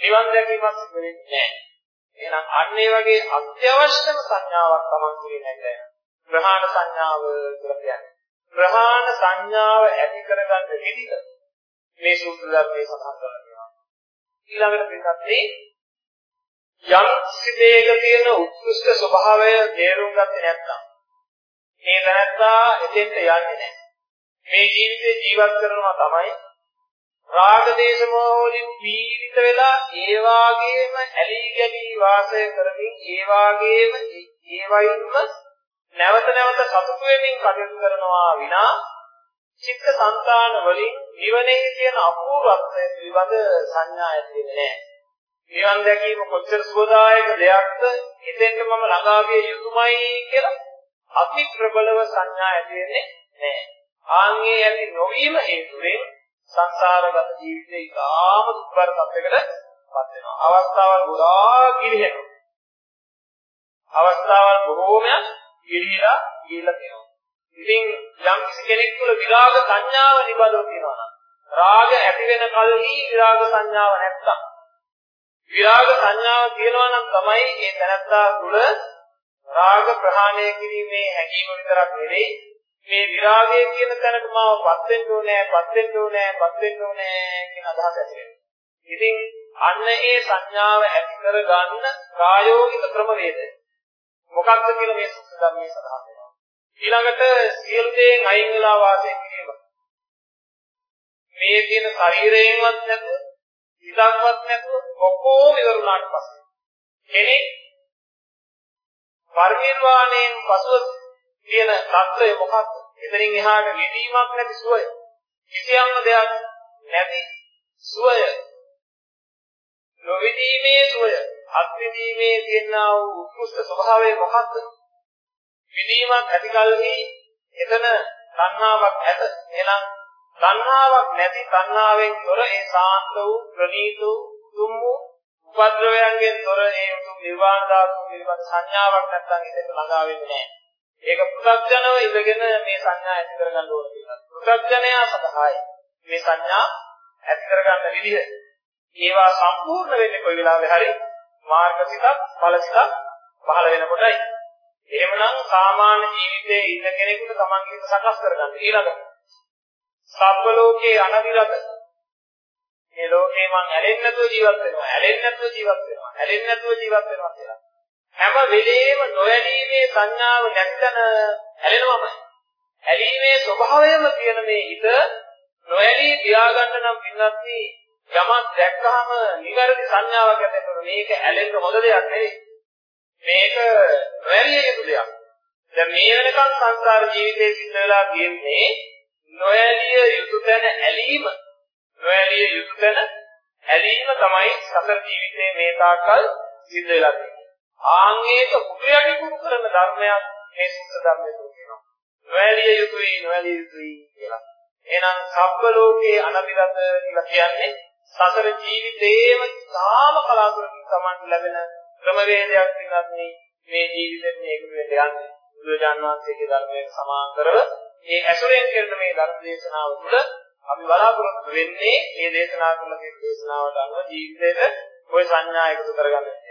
නිවන් දැකීමක් සිදු වෙන්නේ නැහැ. එහෙනම් අන්න ඒ වගේ අත්‍යවශ්‍යම සංඥාවක් තමන් තුළින් නැගලා යනවා. ප්‍රහාණ සංඥාව කියලා කියන්නේ. ප්‍රහාණ සංඥාව ඇති කරගන්න විදිහ මේ සූත්‍ර ධර්මයේ සඳහන් කරලා තියෙනවා. ඊළඟට පිටත් යම් සිතේක තියෙන උත්කෘෂ්ඨ ස්වභාවය තේරුම් ගත්තේ නැත්නම් මේ දැනත්තා එතෙන්ට යන්නේ නැහැ. මේ ජීවිතේ ජීවත් කරනවා තමයි රාග දේශ මොහොලින් පීඩිත වෙලා ඒ වාගේම ඇලී ගැලී වාසය කරමින් ඒ වාගේම ඒ වයින්ම නැවත නැවත සතුටු වෙමින් කටයුතු කරනවා විනා චිත්ත සංතාන වලින් නිවනේ තියෙන අපූර්වත්වය පිළිබඳ සංඥා ඇති වෙන්නේ නැහැ. නිවන් දැකීම කොච්චර සුවදායක දෙයක්ද එතෙන්ට මම ළඟා විය යුතුමයි කියලා අති ප්‍රබලව සංඥා ඇති වෙන්නේ නැහැ. ආන්ගේ ඇති නොවීම හේතුවෙන් සංසාරගත ජීවිතේ ඉතාම දුක්බර තත්යකට පත් වෙනවා. අවස්ථාවල් ගොඩාක් ගිලිහෙනවා. අවස්ථාවල් බොහෝමයක් ගිලිහිලා ගිහිලා තියෙනවා. ඉතින් යම් කිසි කෙනෙක් තුළ විරාග සංඥාව නිබඳව තියෙනවා නම් රාග ඇති වෙන කල්හි විරාග සංඥාව නැත්තම් විරාග සංඥාව තියෙනවා නම් තමයි ඒ තනත්තා තුළ රාග ප්‍රහාණය කිරීමේ හැඟීම විතරක් නෙවෙයි මේ විරාගය කියන තැනට මාවපත් වෙන්න ඕනේ, පත් වෙන්න ඕනේ, පත් වෙන්න ඕනේ කියන අදහස ඇති වෙනවා. ඉතින් අන්න ඒ සංඥාව ඇති කර ගන්න ප්‍රායෝගික ක්‍රමවේදය මොකක්ද කියලා මේ සුත්ත ධර්මයේ සඳහන් වෙනවා. ඊළඟට සියලු දේන් අයින් වෙලා වාසය කිරීම. මේ තියෙන ශරීරයෙන්වත් නැතුව, ඉලක්කවත් නැතුව ඔක්කොම ඉවර වුණාට පස්සේ කෙනෙක් පරිනිර්වාණයෙන් පසුව තියෙන தত্ত্বය මොකක්ද? එතනින් එහාට ගෙවීමක් නැති සුවය. කිසියම්ම දෙයක් නැති සුවය. නොවිදීමේ සුවය. අත්විදීමේ තියෙනා වූ උත්කෘෂ්ඨ ස්වභාවය මොකක්ද? විදීමක් ඇතිකල්හි එතන තණ්හාවක් ඇත. එහෙනම් තණ්හාවක් නැති තණ්හාවෙන් තොර ඒ සාන්ත වූ ප්‍රණීත වූ තුම් වූ උපද්‍රවයන්ගෙන් තොර ඒ උතුම් නිර්වාණ ධාතුව පිළිබඳ සංඥාවක් නැත්නම් ඉතින් ළඟා වෙන්නේ නැහැ. ඒක පෘථග්ජනව ඉඳගෙන මේ සංඥා ඇති කරගන්න ඕන කියලා. පෘථග්ජනයා සඳහායි මේ සංඥා ඇති කරගන්න විදිහ. ඒවා සම්පූර්ණ වෙන්නේ කොයි වෙලාවෙ හරි මාර්ගසිතක් ඵලසිතක් පහළ වෙනකොටයි. එහෙමනම් සාමාන්‍ය ජීවිතයේ ඉන්න කෙනෙකුට තමන්ගේ සකස් කරගන්න ඊළඟ සබ්බ ලෝකේ අනවිරත මේ ලෝකේ මං ඇලෙන්නේ නැතුව ජීවත් වෙනවා ඇලෙන්නේ නැතුව ජීවත් වෙනවා ඇලෙන්නේ නැතුව ජීවත් වෙනවා කියලා හැම වෙලේම නොඇලීමේ සංඥාව නැත්තන ඇලෙනවමයි. ඇලීමේ ස්වභාවයම තියෙන මේ හිත නොඇලී තියාගන්න නම් පින්නත් යමක් දැක්කහම නිවැරදි සංඥාවක් ඇතිවෙනවා. මේක ඇලෙන්න හොඳ දෙයක් නෙවෙයි. මේක නොඇලිය යුතු දෙයක්. දැන් මේ වෙනකන් සංසාර ජීවිතේ සිද්ධ වෙලා තියෙන්නේ නොඇලිය යුතු තැන ඇලීම. නොඇලිය යුතු තැන ඇලීම තමයි සතර ජීවිතේ මේ තාක්කල් සිද්ධ වෙලා තියෙන්නේ. ආංගේක කුටියට කුරු කරන ධර්මයක් මේ සුත්ත ධර්මයේ තියෙනවා. නොඇලිය යුතුයි නොඇලිය යුතුයි කියලා. එහෙනම් සබ්බ ලෝකේ අනබිරත කියලා කියන්නේ සසර ජීවිතේම සාම කලාතුරකින් Taman ලැබෙන ක්‍රමවේදයක් විනත් මේ ජීවිතේ මේක වෙන්න යන්නේ. බුදුජාන් වහන්සේගේ ධර්මයෙන් සමාන්තරව මේ ඇසුරෙන් කරන මේ ධර්ම දේශනාව තුළ අපි බලාපොරොත්තු වෙන්නේ මේ දේශනා කරන මේ දේශනාවට අනුව ජීවිතේට ওই සංඥා එකතු කරගන්න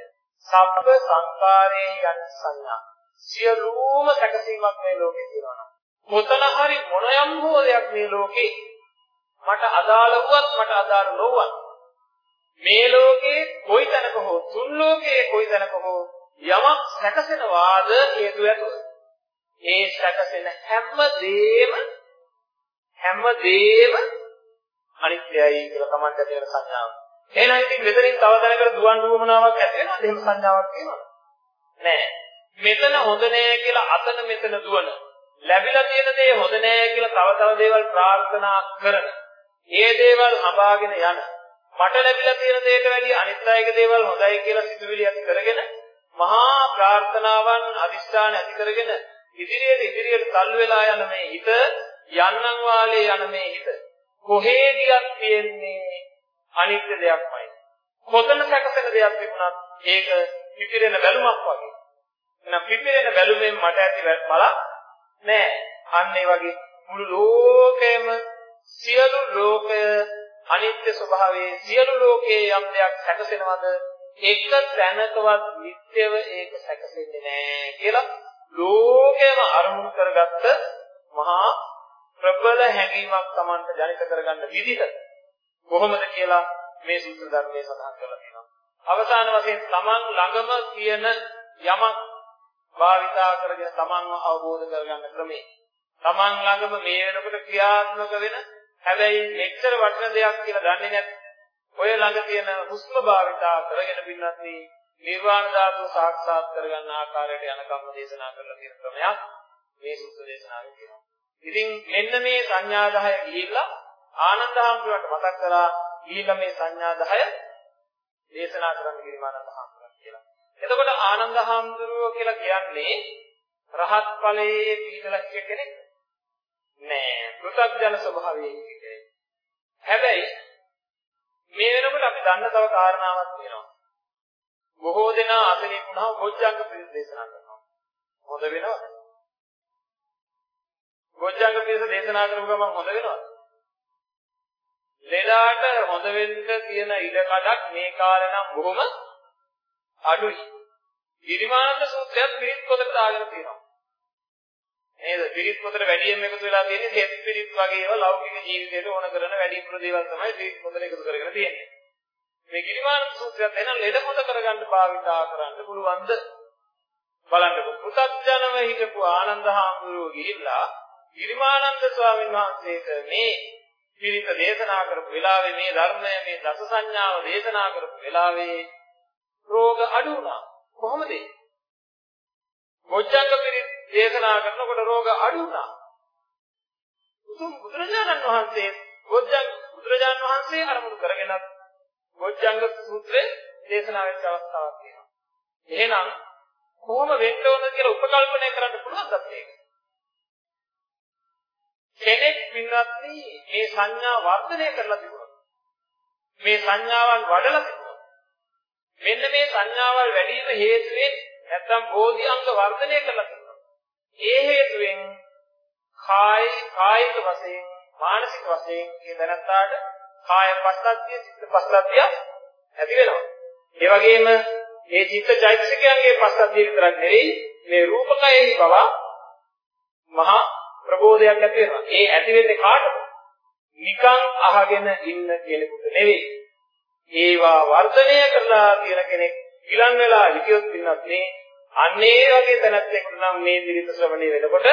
සබ්බ සංකාරයේ යන සංඥා. සියලුම සැකසීමක් මේ ලෝකේ තියෙනවා. කොතන හරි මොනයම් හෝ දෙයක් මේ ලෝකේ මට අදාළ වුවත් මට අදාළ නොවුවත් මේ ලෝකේ කොයි තැනක හෝ තුන් ලෝකයේ කොයි තැනක හෝ යමක් සැකසෙනවාද හේතු ඇතුව? ඒ සැකසෙන හැම දෙයක්ම හැම දෙයක්ම අනිත්‍යයි කියලා Tamanට තියෙන සංඥාව. එහෙනම් ඉතින් මෙතනින් තව දැනකට දුවන් දුවමනාවක් ඇති වෙනවද? එහෙම සංඥාවක් තියෙනවද? නෑ. මෙතන හොඳ නෑ කියලා අතන මෙතන දුවන. ලැබිලා තියෙන දේ හොඳ නෑ කියලා තව තව දේවල් ප්‍රාර්ථනා කරන. ඒ දේවල් හඹාගෙන යන. මට ලැබිලා තියෙන දේට වැඩිය අනිත් අයගේ දේවල් හොඳයි කියලා සිතුවිලි ඇති කරගෙන මහා ප්‍රාර්ථනාවන් අදිස්ථාන ඇති කරගෙන ඉදිරියට ඉදිරියට තල්ලු වෙලා යන මේ හිත යන්නන් වාලේ යන මේ හිත කොහේ ගියත් තියෙන්නේ අනිත්‍ය දෙයක්මයි. කොතන සැකසෙන දෙයක් තිබුණත් ඒක පිපිරෙන බැලුමක් වගේ. එහෙනම් පිපිරෙන බැලුමෙන් මට ඇති බලක් නෑ. අන්න ඒ වගේ මුළු ලෝකෙම සියලු ලෝකය අනිත්‍ය ස්වභාවයේ සියලු ලෝකයේ යම් දෙයක් සැකසෙනවද එක තැනකවත් නිට්ටයව ඒක සැකසෙන්නේ නෑ කියලා ලෝකයම අරමුණු කරගත්ත මහා ප්‍රබල හැඟීමක් Tamanට ජනිත කරගන්න විදිහට කොහොමද කියලා මේ සූත්‍ර ධර්මයේ සඳහන් කරලා තියෙනවා. අවසාන වශයෙන් තමන් ළඟම තියෙන යමක් භාවිතා කරගෙන තමන්ව අවබෝධ කරගන්න ක්‍රමේ. තමන් ළඟම මේ වෙනකොට ක්‍රියාත්මක වෙන හැබැයි මෙච්චර වටින දෙයක් කියලා දන්නේ නැති ඔය ළඟ තියෙන හුස්ම භාවිතා කරගෙන පින්නත් නිර්වාණ ධාතුව සාක්ෂාත් කරගන්න ආකාරයට යන කම්ම දේශනා කරලා තියෙන ක්‍රමයක් මේ සූත්‍ර දේශනාවේ තියෙනවා. ඉතින් මෙන්න මේ සංඥා 10 ගිහිල්ලා ආනන්ද හාමුදුරුවන්ට මතක් කළා ඊළඟ මේ සංඥා 10 දේශනා කරන්න ගිරිමානන්ද හාමුදුරුවෝ කියලා. එතකොට ආනන්ද හාමුදුරුවෝ කියලා කියන්නේ රහත් ඵලයේ පිහිටලා හිටිය කෙනෙක් නෑ. පෘථග්ජන ස්වභාවයේ හිටිය කෙනෙක්. හැබැයි මේ වෙනකොට අපි දන්න තව කාරණාවක් තියෙනවා. බොහෝ දෙනා අසනීප වුණාම බොජ්ජංග පිළිස් දේශනා කරනවා. හොඳ වෙනවද? බොජ්ජංග පිළිස් දේශනා කරපු ගමන් හොඳ වෙනවද? ලෙඩාට හොඳ වෙන්න තියෙන ඉඩ කඩක් මේ කාලේ නම් බොහොම අඩුයි. ගිරිමානන්ද සූත්‍රයත් පිරිත් පොතට දාගෙන තියෙනවා. නේද? පිරිත් පොතට වැඩියෙන් එකතු වෙලා තියෙන්නේ හේත් පිරිත් වගේ ඒවා ලෞකික ජීවිතයට ඕන කරන වැඩිපුර දේවල් තමයි පිරිත් පොතට එකතු කරගෙන තියෙන්නේ. මේ ගිරිමානන්ද සූත්‍රයත් එන ලෙඩ හොඳ කරගන්න භාවිතා කරන්න පුළුවන්ද? බලන්නකො. පුතග්ජනව හිටපු ආනන්ද හාමුදුරුවෝ ගිහිල්ලා ගිරිමානන්ද ස්වාමීන් වහන්සේට මේ පිරිත දේශනා කරපු වෙලාවේ මේ ධර්මය මේ දස සංඥාව දේශනා කරපු වෙලාවේ රෝග අඩු වුණා. කොහොමද? බොජ්ජංග පිරිත් දේශනා කරනකොට රෝග අඩු වුණා. උතුම් බුදුරජාණන් වහන්සේ බොජ්ජංග බුදුරජාණන් වහන්සේ අරමුණු කරගෙන බොජ්ජංග සූත්‍රයේ දේශනා වෙච්ච අවස්ථාවක් තියෙනවා. එහෙනම් කොහොම වෙන්න ඕනද කියලා උපකල්පනය කරන්න පුළුවන්ද මේක? කෙනෙක් පින්වත්නි මේ සංඥා වර්ධනය කරලා තිබුණා. මේ සංඥාවන් වඩලා තිබුණා. මෙන්න මේ සංඥාවල් වැඩි වෙන හේතුවෙන් නැත්තම් බෝධි අංග වර්ධනය කරලා තිබුණා. ඒ හේතුවෙන් කාය කායික වශයෙන් මානසික වශයෙන් මේ දැනත්තාට කාය පස්සද්ධිය චිත්ත පස්සද්ධිය ඇති වෙනවා. ඒ වගේම මේ චිත්ත චෛතසිකයන්ගේ පස්සද්ධිය විතරක් නෙවෙයි මේ රූපකයෙහි බව මහා ප්‍රබෝධයක් ඇති වෙනවා. ඒ ඇති වෙන්නේ කාටද? නිකන් අහගෙන ඉන්න කෙනෙකුට නෙවෙයි. ඒවා වර්ධනය කරලා තියෙන කෙනෙක් ඊළඟ වෙලා හිතියොත් ඉන්නත් මේ අන්නේ වගේ තැනැත්තෙකුට නම් මේ දිරිත ශ්‍රවණය වෙනකොට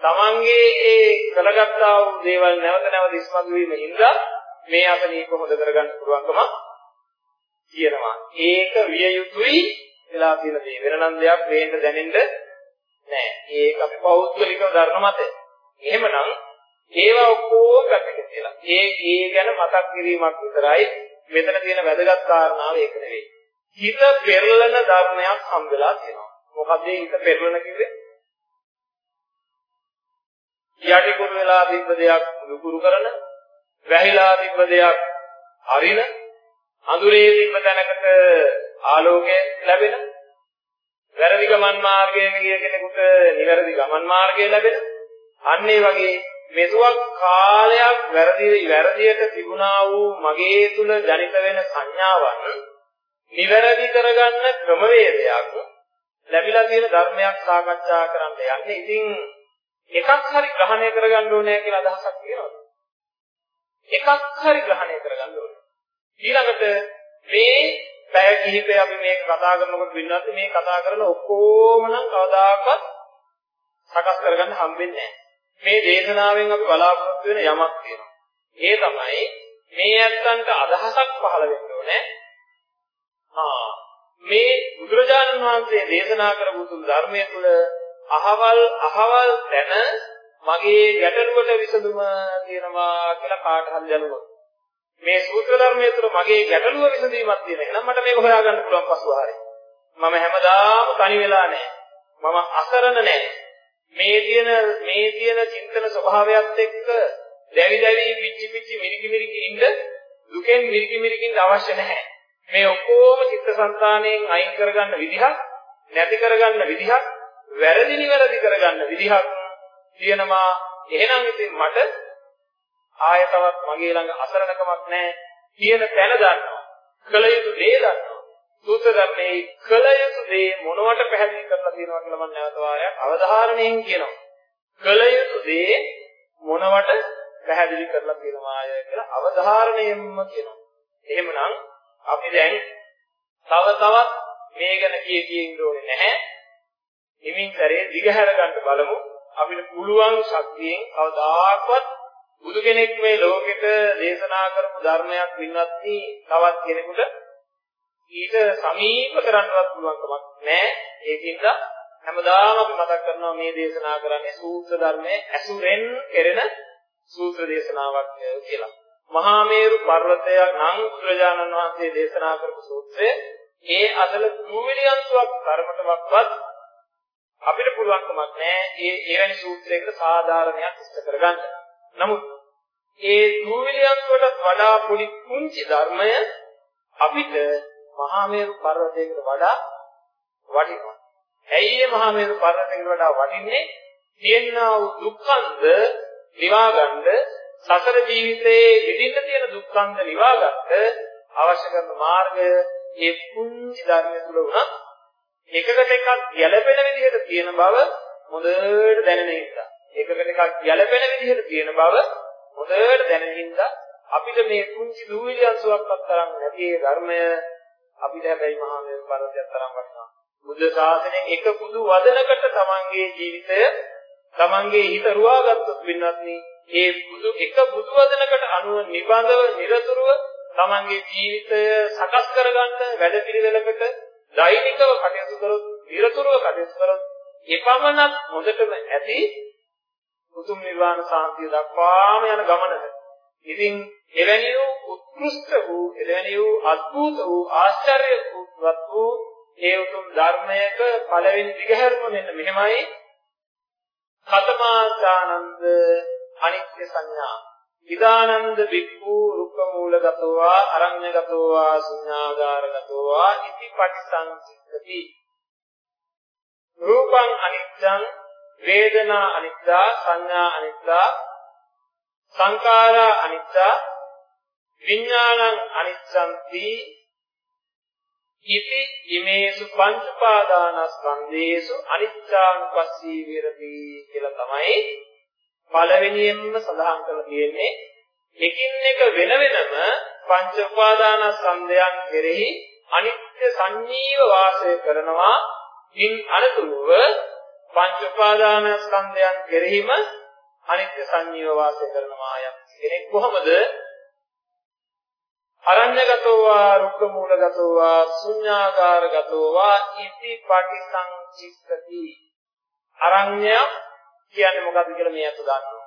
තමන්ගේ ඒ කළගත්තා වූ දේවල් නැවත නැවත ඉස්මතු වීම හින්දා මේ අසනීප හොද කරගන්න පුළුවන්කම තියෙනවා. ඒක විය යුතුයි වෙලා තියෙන දේ. වෙනනම් දෙයක් වේන්න දැනෙන්න නෑ. ඒක අපි පෞද්ගලිකව ධර්ම මතය. එහෙමනම් ඒවා ඔක්කොම පැත්තකින් තියලා. ඒ ඒ ගැන මතක් කිරීමක් විතරයි මෙතන තියෙන වැදගත් කාරණාව ඒක නෙවෙයි. හිත පෙරලන ධර්මයක් හම්බෙලා තියෙනවා. මොකද හිත පෙරලන කිව්වේ? යටිකුරු වෙලා තිබ්බ දෙයක් දුකුරු කරන, වැහිලා තිබ්බ දෙයක් අරින, අඳුරේ තිබ්බ තැනකට ආලෝකය ලැබෙන, වැරදි ගමන් මාර්ගයෙන් ගිය කෙනෙකුට නිවැරදි ගමන් මාර්ගය ලැබෙන, අන්න ඒ වගේ මෙතුවක් කාලයක් වැරදි වැරදියට තිබුණා වූ මගේ තුල ජනිත වෙන සංඥාවන් නිවැරදි කරගන්න ක්‍රමවේදයක් ලැබිලා තියෙන ධර්මයක් සාකච්ඡා කරන්න යන්නේ. ඉතින් එකක් හරි ග්‍රහණය කරගන්න ඕනේ කියලා අදහසක් තියෙනවද? එකක් හරි ග්‍රහණය කරගන්න ඕනේ. ඊළඟට මේ පැය කිහිපය අපි මේක කතා කරනකොට වෙනවත් මේ කතා කරන ඔක්කොම නම් කවදාකවත් සකස් කරගන්න හම්බෙන්නේ නැහැ. මේ දේශනාවෙන් අපි බලාපොරොත්තු වෙන යමක් තියෙනවා. ඒ තමයි මේ ඇත්තන්ට අදහසක් පහළ වෙන්න ඕනේ. ආ මේ බුදුරජාණන් වහන්සේ දේශනා කරපු ධර්මයේ තුල අහවල් අහවල් තැන මගේ ගැටලුවට විසඳුම තියෙනවා කියලා කාට හරි දැනුනොත් මේ සූත්‍ර ධර්මයේ තුල මගේ ගැටලුව විසඳීමක් තියෙන. එහෙනම් මට මේක හොයාගන්න පුළුවන් පසුව හරිය. මම හැමදාම තනි වෙලා නැහැ. මම අසරණ නැහැ. මේ තියෙන මේ තියෙන චින්තන ස්වභාවයත් එක්ක දැවි දැවි පිච්චි පිච්චි මිරිකි මිරිකි ඉන්න දුකෙන් මිරිකි මිරිකි ඉන්න අවශ්‍ය නැහැ. මේ ඔක්කොම චිත්තසංතාණයෙන් අයින් කරගන්න විදිහක්, නැති කරගන්න විදිහක්, වැරදි නිවැරදි කරගන්න විදිහක් තියෙනවා. එහෙනම් ඉතින් මට ආය තවත් මගේ ළඟ අසරණකමක් නැහැ. කියන තැන දන්නවා. කල යුතු දේ දන්නවා. සූත්‍ර ධර්මයේ කල යුතු දේ මොනවට පැහැදිලි කරලා තියෙනවා කියලා මම නැවත වාරයක් අවධාරණයෙන් කියනවා. කල යුතු දේ මොනවට පැහැදිලි කරලා තියෙනවාය කියලා අවධාරණයෙන්ම කියනවා. එහෙමනම් අපි දැන් තව තවත් මේ ගැන කිය කිය ඉන්න ඕනේ නැහැ. හිමින් කරේ දිගහැර ගන්න බලමු. අපිට පුළුවන් ශක්තියෙන් කවදාකවත් බුදු කෙනෙක් මේ ලෝකෙට දේශනා කරපු ධර්මයක් වින්වත්නි තවත් කෙනෙකුට ඊට සමීප කරන්නවත් පුළුවන් කමක් නැහැ. ඒකින්ද හැමදාම අපි මතක් කරනවා මේ දේශනා කරන්නේ සූත්‍ර ධර්මයේ ඇසුරෙන් කෙරෙන සූත්‍ර දේශනාවක් කියලා. මහා මේරු පර්වතය නම් බුදුරජාණන් වහන්සේ දේශනා කරපු සූත්‍රය ඒ අදල දූවිලියන්තුවක් කර්මතවක්වත් අපිට පුළුවන්කමක් නැහැ ඒ එවැනි සූත්‍රයකට සාධාරණයක් ඉෂ්ට කරගන්න. නමුත් ඒ දූවිලියන්තුවට වඩා පොඩි කුංචි ධර්මය අපිට මහා මේරු පර්වතයකට වඩා වටිනවා. ඇයි මේ මහා මේරු පර්වතයකට වඩා වටින්නේ? තියෙනා වූ දුක්ඛන්ද නිවා ගන්න සසර ජීවිතයේ විඳින්න තියෙන දුක්ඛන්ද නිවා ගන්න අවශ්‍ය කරන මාර්ගය ඒ පුංචි ධර්මය තුල උනත් එකකට එකක් ගැළපෙන විදිහට තියෙන බව හොඳට දැනෙන නිසා එකකට එකක් ගැළපෙන විදිහට තියෙන බව හොඳට දැනෙන නිසා අපිට මේ පුංචි දූවිලි අංශුවක්වත් තරම් නැති ඒ ධර්මය අපිට හැබැයි මහා මේ පරදයක් තරම් වටිනවා. බුද්ධ ශාසනයෙන් එක බුදු වදනකට තමන්ගේ ජීවිතය තමන්ගේ හිත රුවාගත්තොත් වෙනත්නි ඒ බුදු එක බුදු වදනකට අනුව නිබඳව নিরතුරුව තමන්ගේ ජීවිතය සකස් කරගන්න වැඩපිළිවෙලකට දෛනිකව කටයුතු කරොත්, නිරතුරුව කටයුතු කරොත්, එපමණක් හොඳටම ඇති උතුම් නිර්වාණ සාන්තිය දක්වාම යන ගමනට. ඉතින් එවැනි වූ උත්කෘෂ්ඨ වූ, එවැනි වූ අద్భుත වූ, ආශ්චර්ය වූවත් වූ ඒ උතුම් ධර්මයක පළවෙනි දිගහැරම මෙන්න මෙහෙමයි. කතමාචානන්ද අනිත්‍ය සංඥා ඉදානන්ද බික්ඛු රුක්ක මූලගතෝවා අරඤ්‍යගතෝවා ශුඤ්ඤාගාරගතෝවා ඉති පටිසංසිද්ධති. රූපං අනිච්ඡං වේදනා අනිච්චා සංඥා අනිච්චා සංකාරා අනිච්චා විඥානං අනිච්ඡන්ති ඉති ඉමේසු පංච උපාදානස්කන්ධේසු අනිච්චානුපස්සී විරති කියලා තමයි පළවෙනියෙන්ම සඳහන් කරලා තියෙන්නේ එකින් එක වෙන වෙනම පංච උපාදානස්කන්ධයන් කෙරෙහි අනිත්‍ය සංජීව වාසය කරනවා. ඉන් අනතුරුව පංච උපාදානස්කන්ධයන් කෙරෙහිම අනිත්‍ය සංජීව වාසය කරනවා යම් කෙනෙක් කොහොමද? අරඤ්‍යගතෝ වා රුක්ක මූලගතෝ වා ශුඤ්ඤාකාරගතෝ වා ඉති පටිසංචිත්තති අරඤ්‍ය කියන්නේ මොකද්ද කියලා මේ අත දන්නවා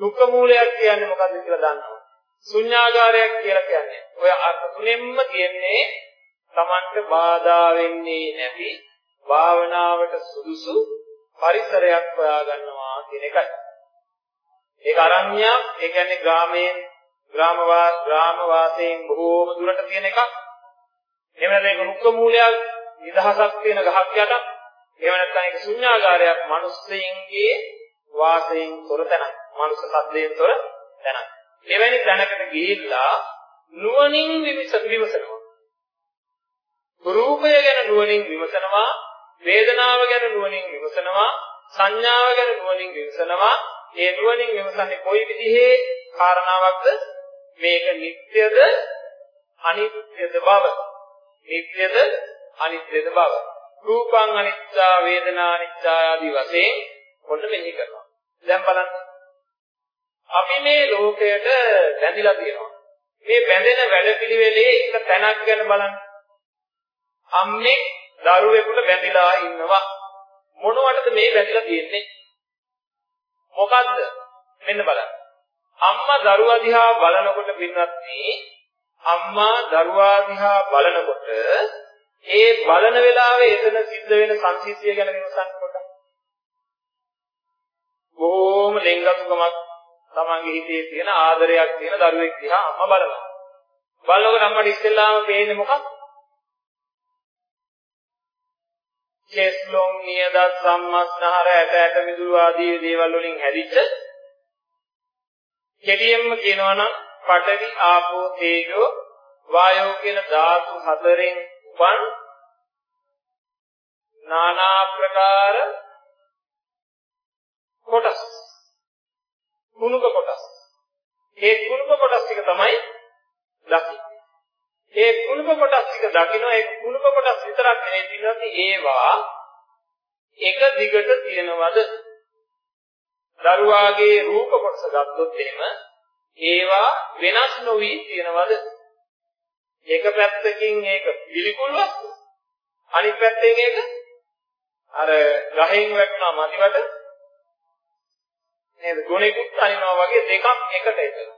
රුක්ක මූලයක් කියන්නේ මොකද්ද කියලා දන්නවා ශුඤ්ඤාකාරයක් කියලා කියන්නේ ඔය අර්ථ තුනෙන්ම කියන්නේ Tamanට බාධා වෙන්නේ නැති භාවනාවට සුදුසු පරිසරයක් හොයාගන්නවා කියන එකයි ඒක අරඤ්‍යයක් ඒ කියන්නේ ග්‍රාමයෙන් ග්‍රාම ග්‍රාම වාසයෙන් බොහෝම දුරට තියෙන එකක්. එහෙම නැත්නම් ඒක රුක්ක මූලයක් නිදහසක් තියෙන ගහක් යට. එහෙම නැත්නම් ඒක ශුන්‍යාගාරයක් මිනිස්සෙයින්ගේ වාසයෙන් තොර තැනක්. මනුස්ස සද්දයෙන් තොර තැනක්. එවැනි තැනකට ගිහිල්ලා නුවණින් විමසනවා. රූපය ගැන නුවණින් විමසනවා, වේදනාව ගැන නුවණින් විමසනවා, සංඥාව ගැන නුවණින් විමසනවා. ඒ නුවණින් විමසන්නේ කොයි විදිහේ කාරණාවක්ද? මේක නිට්ටයද අනිත්‍යද බව නිට්ටයද අනිත්‍යද බව රූපං අනිත්‍යා වේදනා අනිත්‍යා ආදී වශයෙන් පොඩ්ඩ මෙහි කරනවා. දැන් බලන්න. අපි මේ ලෝකයට බැඳිලා තියෙනවා. මේ බැඳෙන වැඩපිළිවෙලේ එක තැනක් ගැන බලන්න. අම්මේ දරුවෙකුට බැඳිලා ඉන්නවා. මොනවටද මේ බැඳිලා තියෙන්නේ? මොකද්ද? මෙන්න බලන්න. අම්මා දරුවා දිහා බලනකොට පින්වත්නි අම්මා දරුවා දිහා බලනකොට ඒ බලන වෙලාවේ එතන සිද්ධ වෙන සංසිද්ධිය ගැන විමසන්නකොට බොහොම ලෙන්ගතුකමක් තමන්ගේ හිතේ තියෙන ආදරයක් තියෙන දරුවෙක් දිහා අම්මා බලනවා. බලනකොට අම්මට ඉස්සෙල්ලාම පේන්නේ මොකක්ද? කෙස්ලොම් නියද සම්මස්නහර ඇට ඇට මිදුළු ආදී දේවල් වලින් හැදිච්ච කෙටියෙන්ම කියනවා නම් පඨවි ආපෝ තේජෝ වායෝ කියන ධාතු හතරෙන් උපන් নানা ප්‍රකාර කොටස්. කුණුක කොටස්. ඒ කුණුක කොටස් ටික තමයි දකින්නේ. ඒ කුණුක කොටස් ටික දකින්න ඒ කුණුක කොටස් විතරක් නෙවෙයි පිළිවෙත් ඒවා එක දිගට තියෙනවද? දරුවාගේ රූප කොටස ගත්තොත් එහෙම ඒවා වෙනස් නොවි තියනවද? එක පැත්තකින් ඒක පිළිකුල් වස්තු. අනිත් පැත්තෙන් ඒක අර ගහෙන් වැටුණා මදිවට නේද? ගුණෙකුත් අනිනවා වගේ දෙකක් එකට එතන.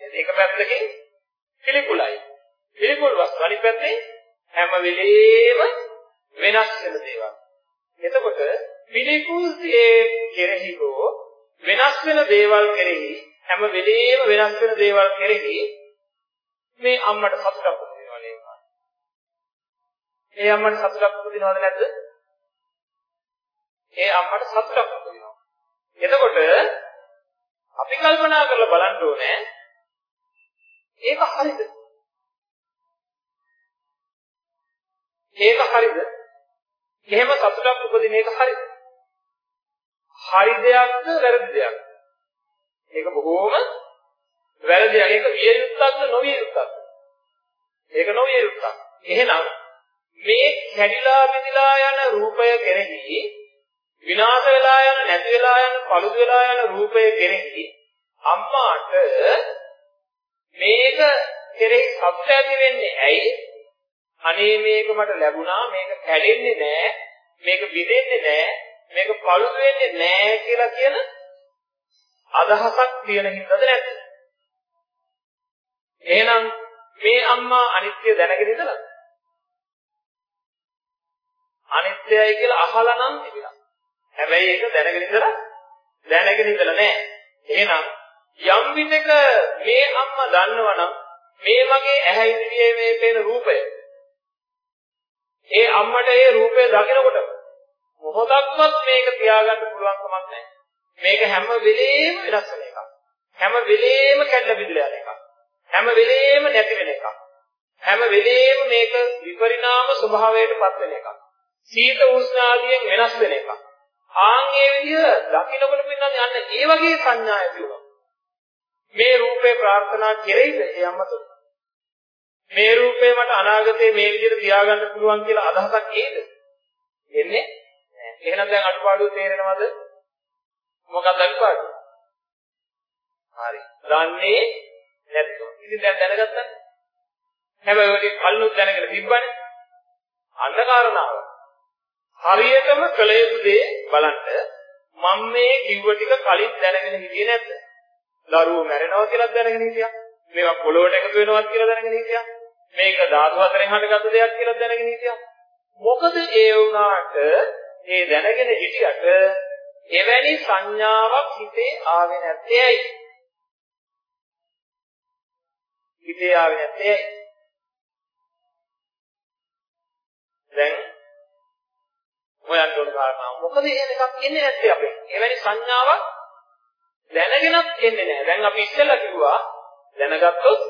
නේද? එක පැත්තකින් පිළිකුලයි. පිළිකුල් වස්තු අනිත් පැත්තේ හැම වෙලේම වෙනස් වෙන දේවල්. එතකොට පිළිකුල් දේ කෙරෙහි හෝ වෙනස් වෙන දේවල් කෙරෙහි හැම වෙලේම වෙනස් වෙන දේවල් කෙරෙහි මේ අම්මට සතුටක් උපදිනවා නේද? ඒ අම්මට සතුටක් උපදිනවද නැද්ද? ඒ අම්මට සතුටක් උපදිනවා. එතකොට අපි කල්පනා කරලා බලන්න ඕනේ ඒක හරිද? ඒක හරිද? එහෙම සතුටක් උපදින එක හරිද? හරි දෙයක්ද වැරදි දෙයක්ද? ඒක බොහෝම වැරදි දෙයක්. ඒක විය යුත්තක්ද නොවිය යුත්තක්ද? ඒක නොවිය යුත්තක්. එහෙනම් මේ කැඩිලා බෙදලා යන රූපය කෙරෙහි විනාශ වෙලා යන නැති වෙලා යන පළුදු වෙලා යන රූපය කෙරෙහි අම්මාට මේක කෙරෙහි සතුට ඇති වෙන්නේ ඇයි? අනේ මේක මට ලැබුණා මේක කැඩෙන්නේ නැහැ මේක බිඳෙන්නේ නැහැ මේක පළුදු වෙන්නේ නැහැ කියලා කියන අදහසක් තියෙන හින්දාද නැද්ද? එහෙනම් මේ අම්මා අනිත්‍ය දැනගෙන ඉඳලා අනිත්‍යයි කියලා අහලා නම් ඉතිලා. හැබැයි ඒක දැනගෙන ඉඳලා දැනගෙන ඉඳලා නැහැ. එහෙනම් යම් විදිහක මේ අම්මා දන්නවනම් මේ වගේ ඇහැ ඉදිරියේ මේ පේන රූපය ඒ අම්මට ඒ රූපය දකිනකොට මොහොතක්වත් මේක තියාගන්න පුළුවන් කමක් නැහැ. මේක හැම වෙලේම වෙනස් වෙන එකක්. හැම වෙලේම කැඩලා බිඳලා යන එකක්. හැම වෙලේම නැති වෙන එකක්. හැම වෙලේම මේක විපරිණාම ස්වභාවයටපත් වෙන එකක්. සීත උෂ්ණ ආදියෙන් වෙනස් වෙන එකක්. ආන් ඒ විදිහ දකින්නකොට පින්නන්නේ අන්න ඒ වගේ සංඥා ඇති වෙනවා. මේ රූපේ ප්‍රාර්ථනා කෙරෙයිද ඒ අම්මතු? මේ රූපේ මට අනාගතේ මේ විදිහට තියාගන්න පුළුවන් කියලා අදහසක් එයිද? එන්නේ නැහැ. එහෙනම් දැන් අඩුපාඩුව තේරෙනවද? මොකක්ද අඩුපාඩුව? හරි. දන්නේ නැත්නම්. ඉතින් දැන් දැනගත්තා. හැබැයි ඔය කල්නුත් දැනගෙන තිබ්බනේ. අන්ධකාරණාව. හරියටම කළ යුතු දේ බලන්න මම මේ කිව්ව ටික කලින් දැනගෙන හිටියේ නැද්ද? දරුවෝ මැරෙනවා කියලා දැනගෙන හිටියා. මේවා පොළොවට එකතු වෙනවත් කියලා දැනගෙන හිටියා. මේක ධාතු හතරෙන් හටගත්තු දෙයක් කියලා දැනගෙන හිටියා. මොකද ඒ වුණාට ඒ දැනගෙන හිටියට එවැනි සංඥාවක් හිතේ ආවේ නැත්තේ ඇයි? හිතේ ආවේ නැත්තේ ඇයි? දැන් හොයන්න ඕන කාරණා මොකද එහෙම එකක් එන්නේ නැත්තේ අපේ? එවැනි සංඥාවක් දැනගෙනත් එන්නේ නැහැ. දැන් අපි ඉස්සෙල්ලා කිව්වා දැනගත්තොත්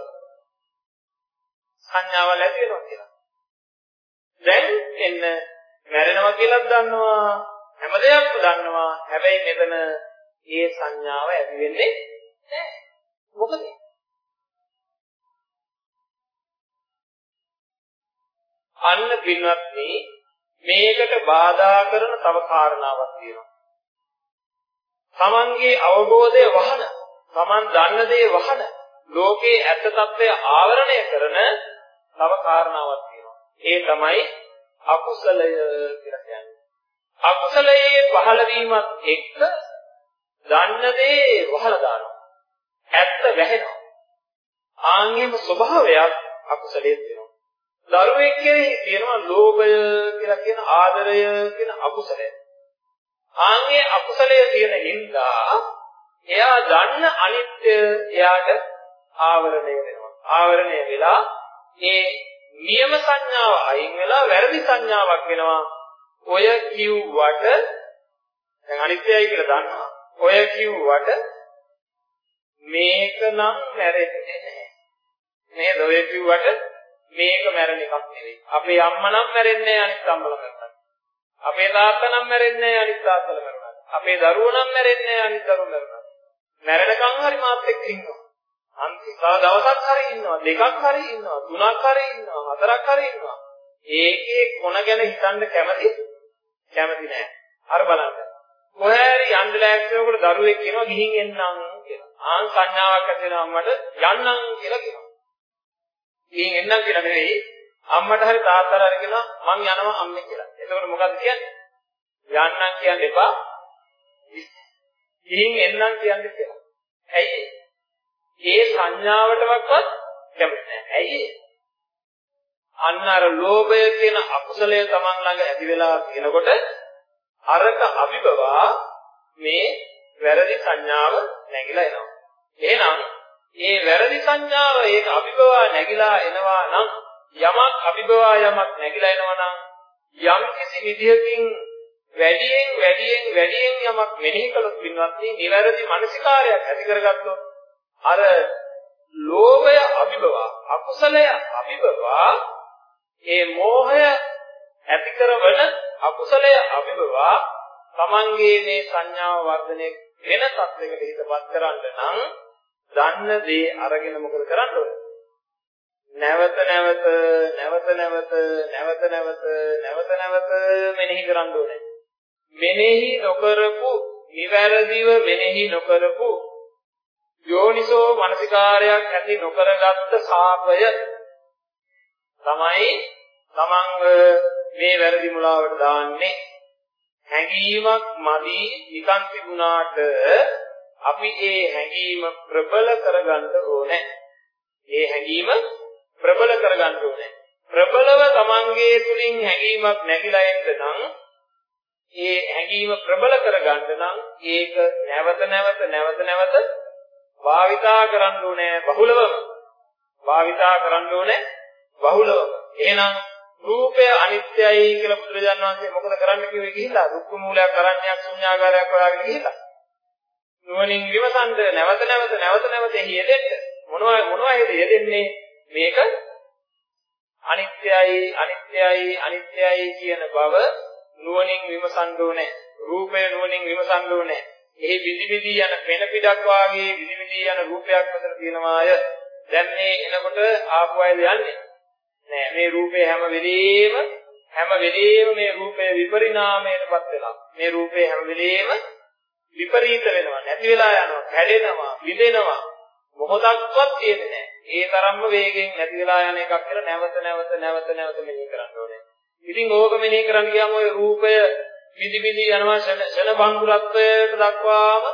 සංඥාවල් ඇති වෙනවා කියලා. දැන් එන්න මැරෙනවා කියලාත් දන්නවා හැම දෙයක්ම දන්නවා. හැබැයි මෙතන ඒ සංඥාව ඇති වෙන්නේ නැහැ. මොකද? අන්න පින්වත්නි මේකට බාධා කරන තව කාරණාවක් තියෙනවා. තමන්ගේ අවබෝධය වහන, තමන් දන්න දේ වහන, ලෝකේ ඇත්ත తත්වය ආවරණය කරන තව කාරණාවක් තියෙනවා. ඒ තමයි අකුසලය කියලා කියන්නේ. අකුසලයේ පහළ වීමත් එක්ක දන්න දේ වහලා දානවා. ඇත්ත වැහෙනවා. ආන්ගේම ස්වභාවයක් අකුසලයේ තියෙනවා. දරුවෙක් කෙරෙහි තියෙනවා ලෝභය කියලා කියන ආදරය කියන අකුසලය. ආන්ගේ අකුසලය තියෙන හින්දා එයා දන්න අනිත්‍ය එයාට ආවරණය වෙනවා. ආවරණය වෙලා ඒ නියම සංඥාව අයින් වෙලා වැරදි සංඥාවක් වෙනවා. ඔය කිව්වට දැන් අනිත්‍යයි කියලා දන්නවා. ඔය කිව්වට මේක නම් මැරෙන්නේ නැහැ. නේද? ඔය කිව්වට මේක මැරෙන එකක් නෙවෙයි. අපේ අම්මා නම් මැරෙන්නේ නැහැ අනිත් අම්මලා මැරුණා. අපේ තාත්තා නම් මැරෙන්නේ නැහැ අනිත් තාත්තලා මැරුණා. අපේ දරුවෝ නම් මැරෙන්නේ නැහැ අනිත් දරුවෝ මැරුණා. මැරෙනකන් හරි මාත් එක්ක ඉන්නවා. අන්තිම දවසක් හරි ඉන්නවා, දෙකක් හරි ඉන්නවා, තුනක් හරි ඉන්නවා, හතරක් හරි ඉන්නවා. ඒකේ කොන ගැන හිතන්න කැමති කැමති නෑ. අර බලන්න. කොහේරි යන්න ලෑස්ති වෙනකොට දරුවෙක් කියනවා ගිහින් එන්නම් කියලා. ආන් සංඥාවක් ඇති වෙනවා අම්මට යන්නම් කියලා කියනවා. ගිහින් එන්නම් කියලා නෙවෙයි අම්මට හරි තාත්තට හරි කියනවා මං යනවා අම්මේ කියලා. එතකොට මොකද්ද කියන්නේ? යන්නම් කියන්න එපා. ගිහින් එන්නම් කියන්නේ කියලා. ඇයි ඒ සංඥාවටවත් කැමති නැහැ. ඇයි අන්න අර ලෝභය කියන අකුසලය Taman ළඟ ඇති වෙලා තියෙනකොට අරක අභිබවා මේ වැරදි සංඥාව නැగిලා එනවා. එහෙනම් මේ වැරදි සංඥාව ඒක අභිබවා නැగిලා එනවා නම් යමක් අභිබවා යමක් නැగిලා එනවා නම් යම් කිසි විදියකින් වැඩියෙන් වැඩියෙන් වැඩියෙන් යමක් මෙනෙහි කළොත් පින්වත්නි නිවැරදි මානසිකාරයක් ඇති කරගත්තොත් අර ලෝභය අභිබවා අකුසලය අභිබවා ඒ මෝහය ඇති කරවන අකුසලය අභිබවා තමන්ගේ මේ සංඥාව වර්ධනය වෙන තත්යකට හිතපත් කරන්න නම් දන්න දේ අරගෙන මොකද කරන්න ඕනේ? නැවත නැවත නැවත නැවත නැවත නැවත නැවත නැවත මෙනෙහි කරන්න ඕනේ. මෙනෙහි නොකරපු, නිවැරදිව මෙනෙහි නොකරපු යෝනිසෝ මනසිකාරයක් ඇති නොකරගත්ත සාපය තමයි තමන්ව මේ වැරදි මුලාවට දාන්නේ හැඟීමක් මදි නිකන් තිබුණාට අපි ඒ හැඟීම ප්‍රබල කරගන්න ඕනේ. ඒ හැඟීම ප්‍රබල කරගන්න ඕනේ. ප්‍රබලව තමන්ගේ තුලින් හැඟීමක් නැగిලා එන්න නම් ඒ හැඟීම ප්‍රබල කරගන්න නම් ඒක නැවත නැවත නැවත නැවත භාවිතා කරන්න ඕනේ බහුලවම. භාවිතා කරන්න ඕනේ බහුලවම. එහෙනම් රූපය අනිත්‍යයි කියලා බුදුරජාණන් වහන්සේ මොකද කරන්න කිව්වේ ගිහිල්ලා දුක්ඛ මූලයක් කරන්නයක් ශුන්‍යාකාරයක් හොයාගෙන ගිහිල්ලා නුවණින් විමසන්න නැවත නැවත නැවත නැවත යෙදෙන්න. මොනවා මොනවා යෙදෙන්නේ? මේක අනිත්‍යයි අනිත්‍යයි අනිත්‍යයි කියන බව නුවණින් විමසන්න ඕනේ. රූපය නුවණින් විමසන්න ඕනේ. එහි විදි විදි යන පෙන පිටක් වාගේ විදි විදි යන රූපයක් මෙතන තියෙනවාය. දැන් මේ එනකොට ආපු අයද යන්නේ? නෑ මේ රූපේ හැම වෙලෙම හැම වෙලෙම මේ රූපය විපරිණාමයටපත් වෙනවා. මේ රූපේ හැම වෙලෙම විපරීත වෙනවා. නැති වෙලා යනවා. කැඩෙනවා බිඳෙනවා මොහොතක්වත් තියෙන්නේ නැහැ. ඒ තරම්ම වේගෙන් නැති වෙලා යන එකක් කියලා නැවත නැවත නැවත නැවත මෙනෙහි කරන්න ඕනේ. ඉතින් ඕක මෙනෙහි කරන්න ගියාම ওই රූපය විදි විදි යනවා ශන බංගුරත්වයට දක්වාම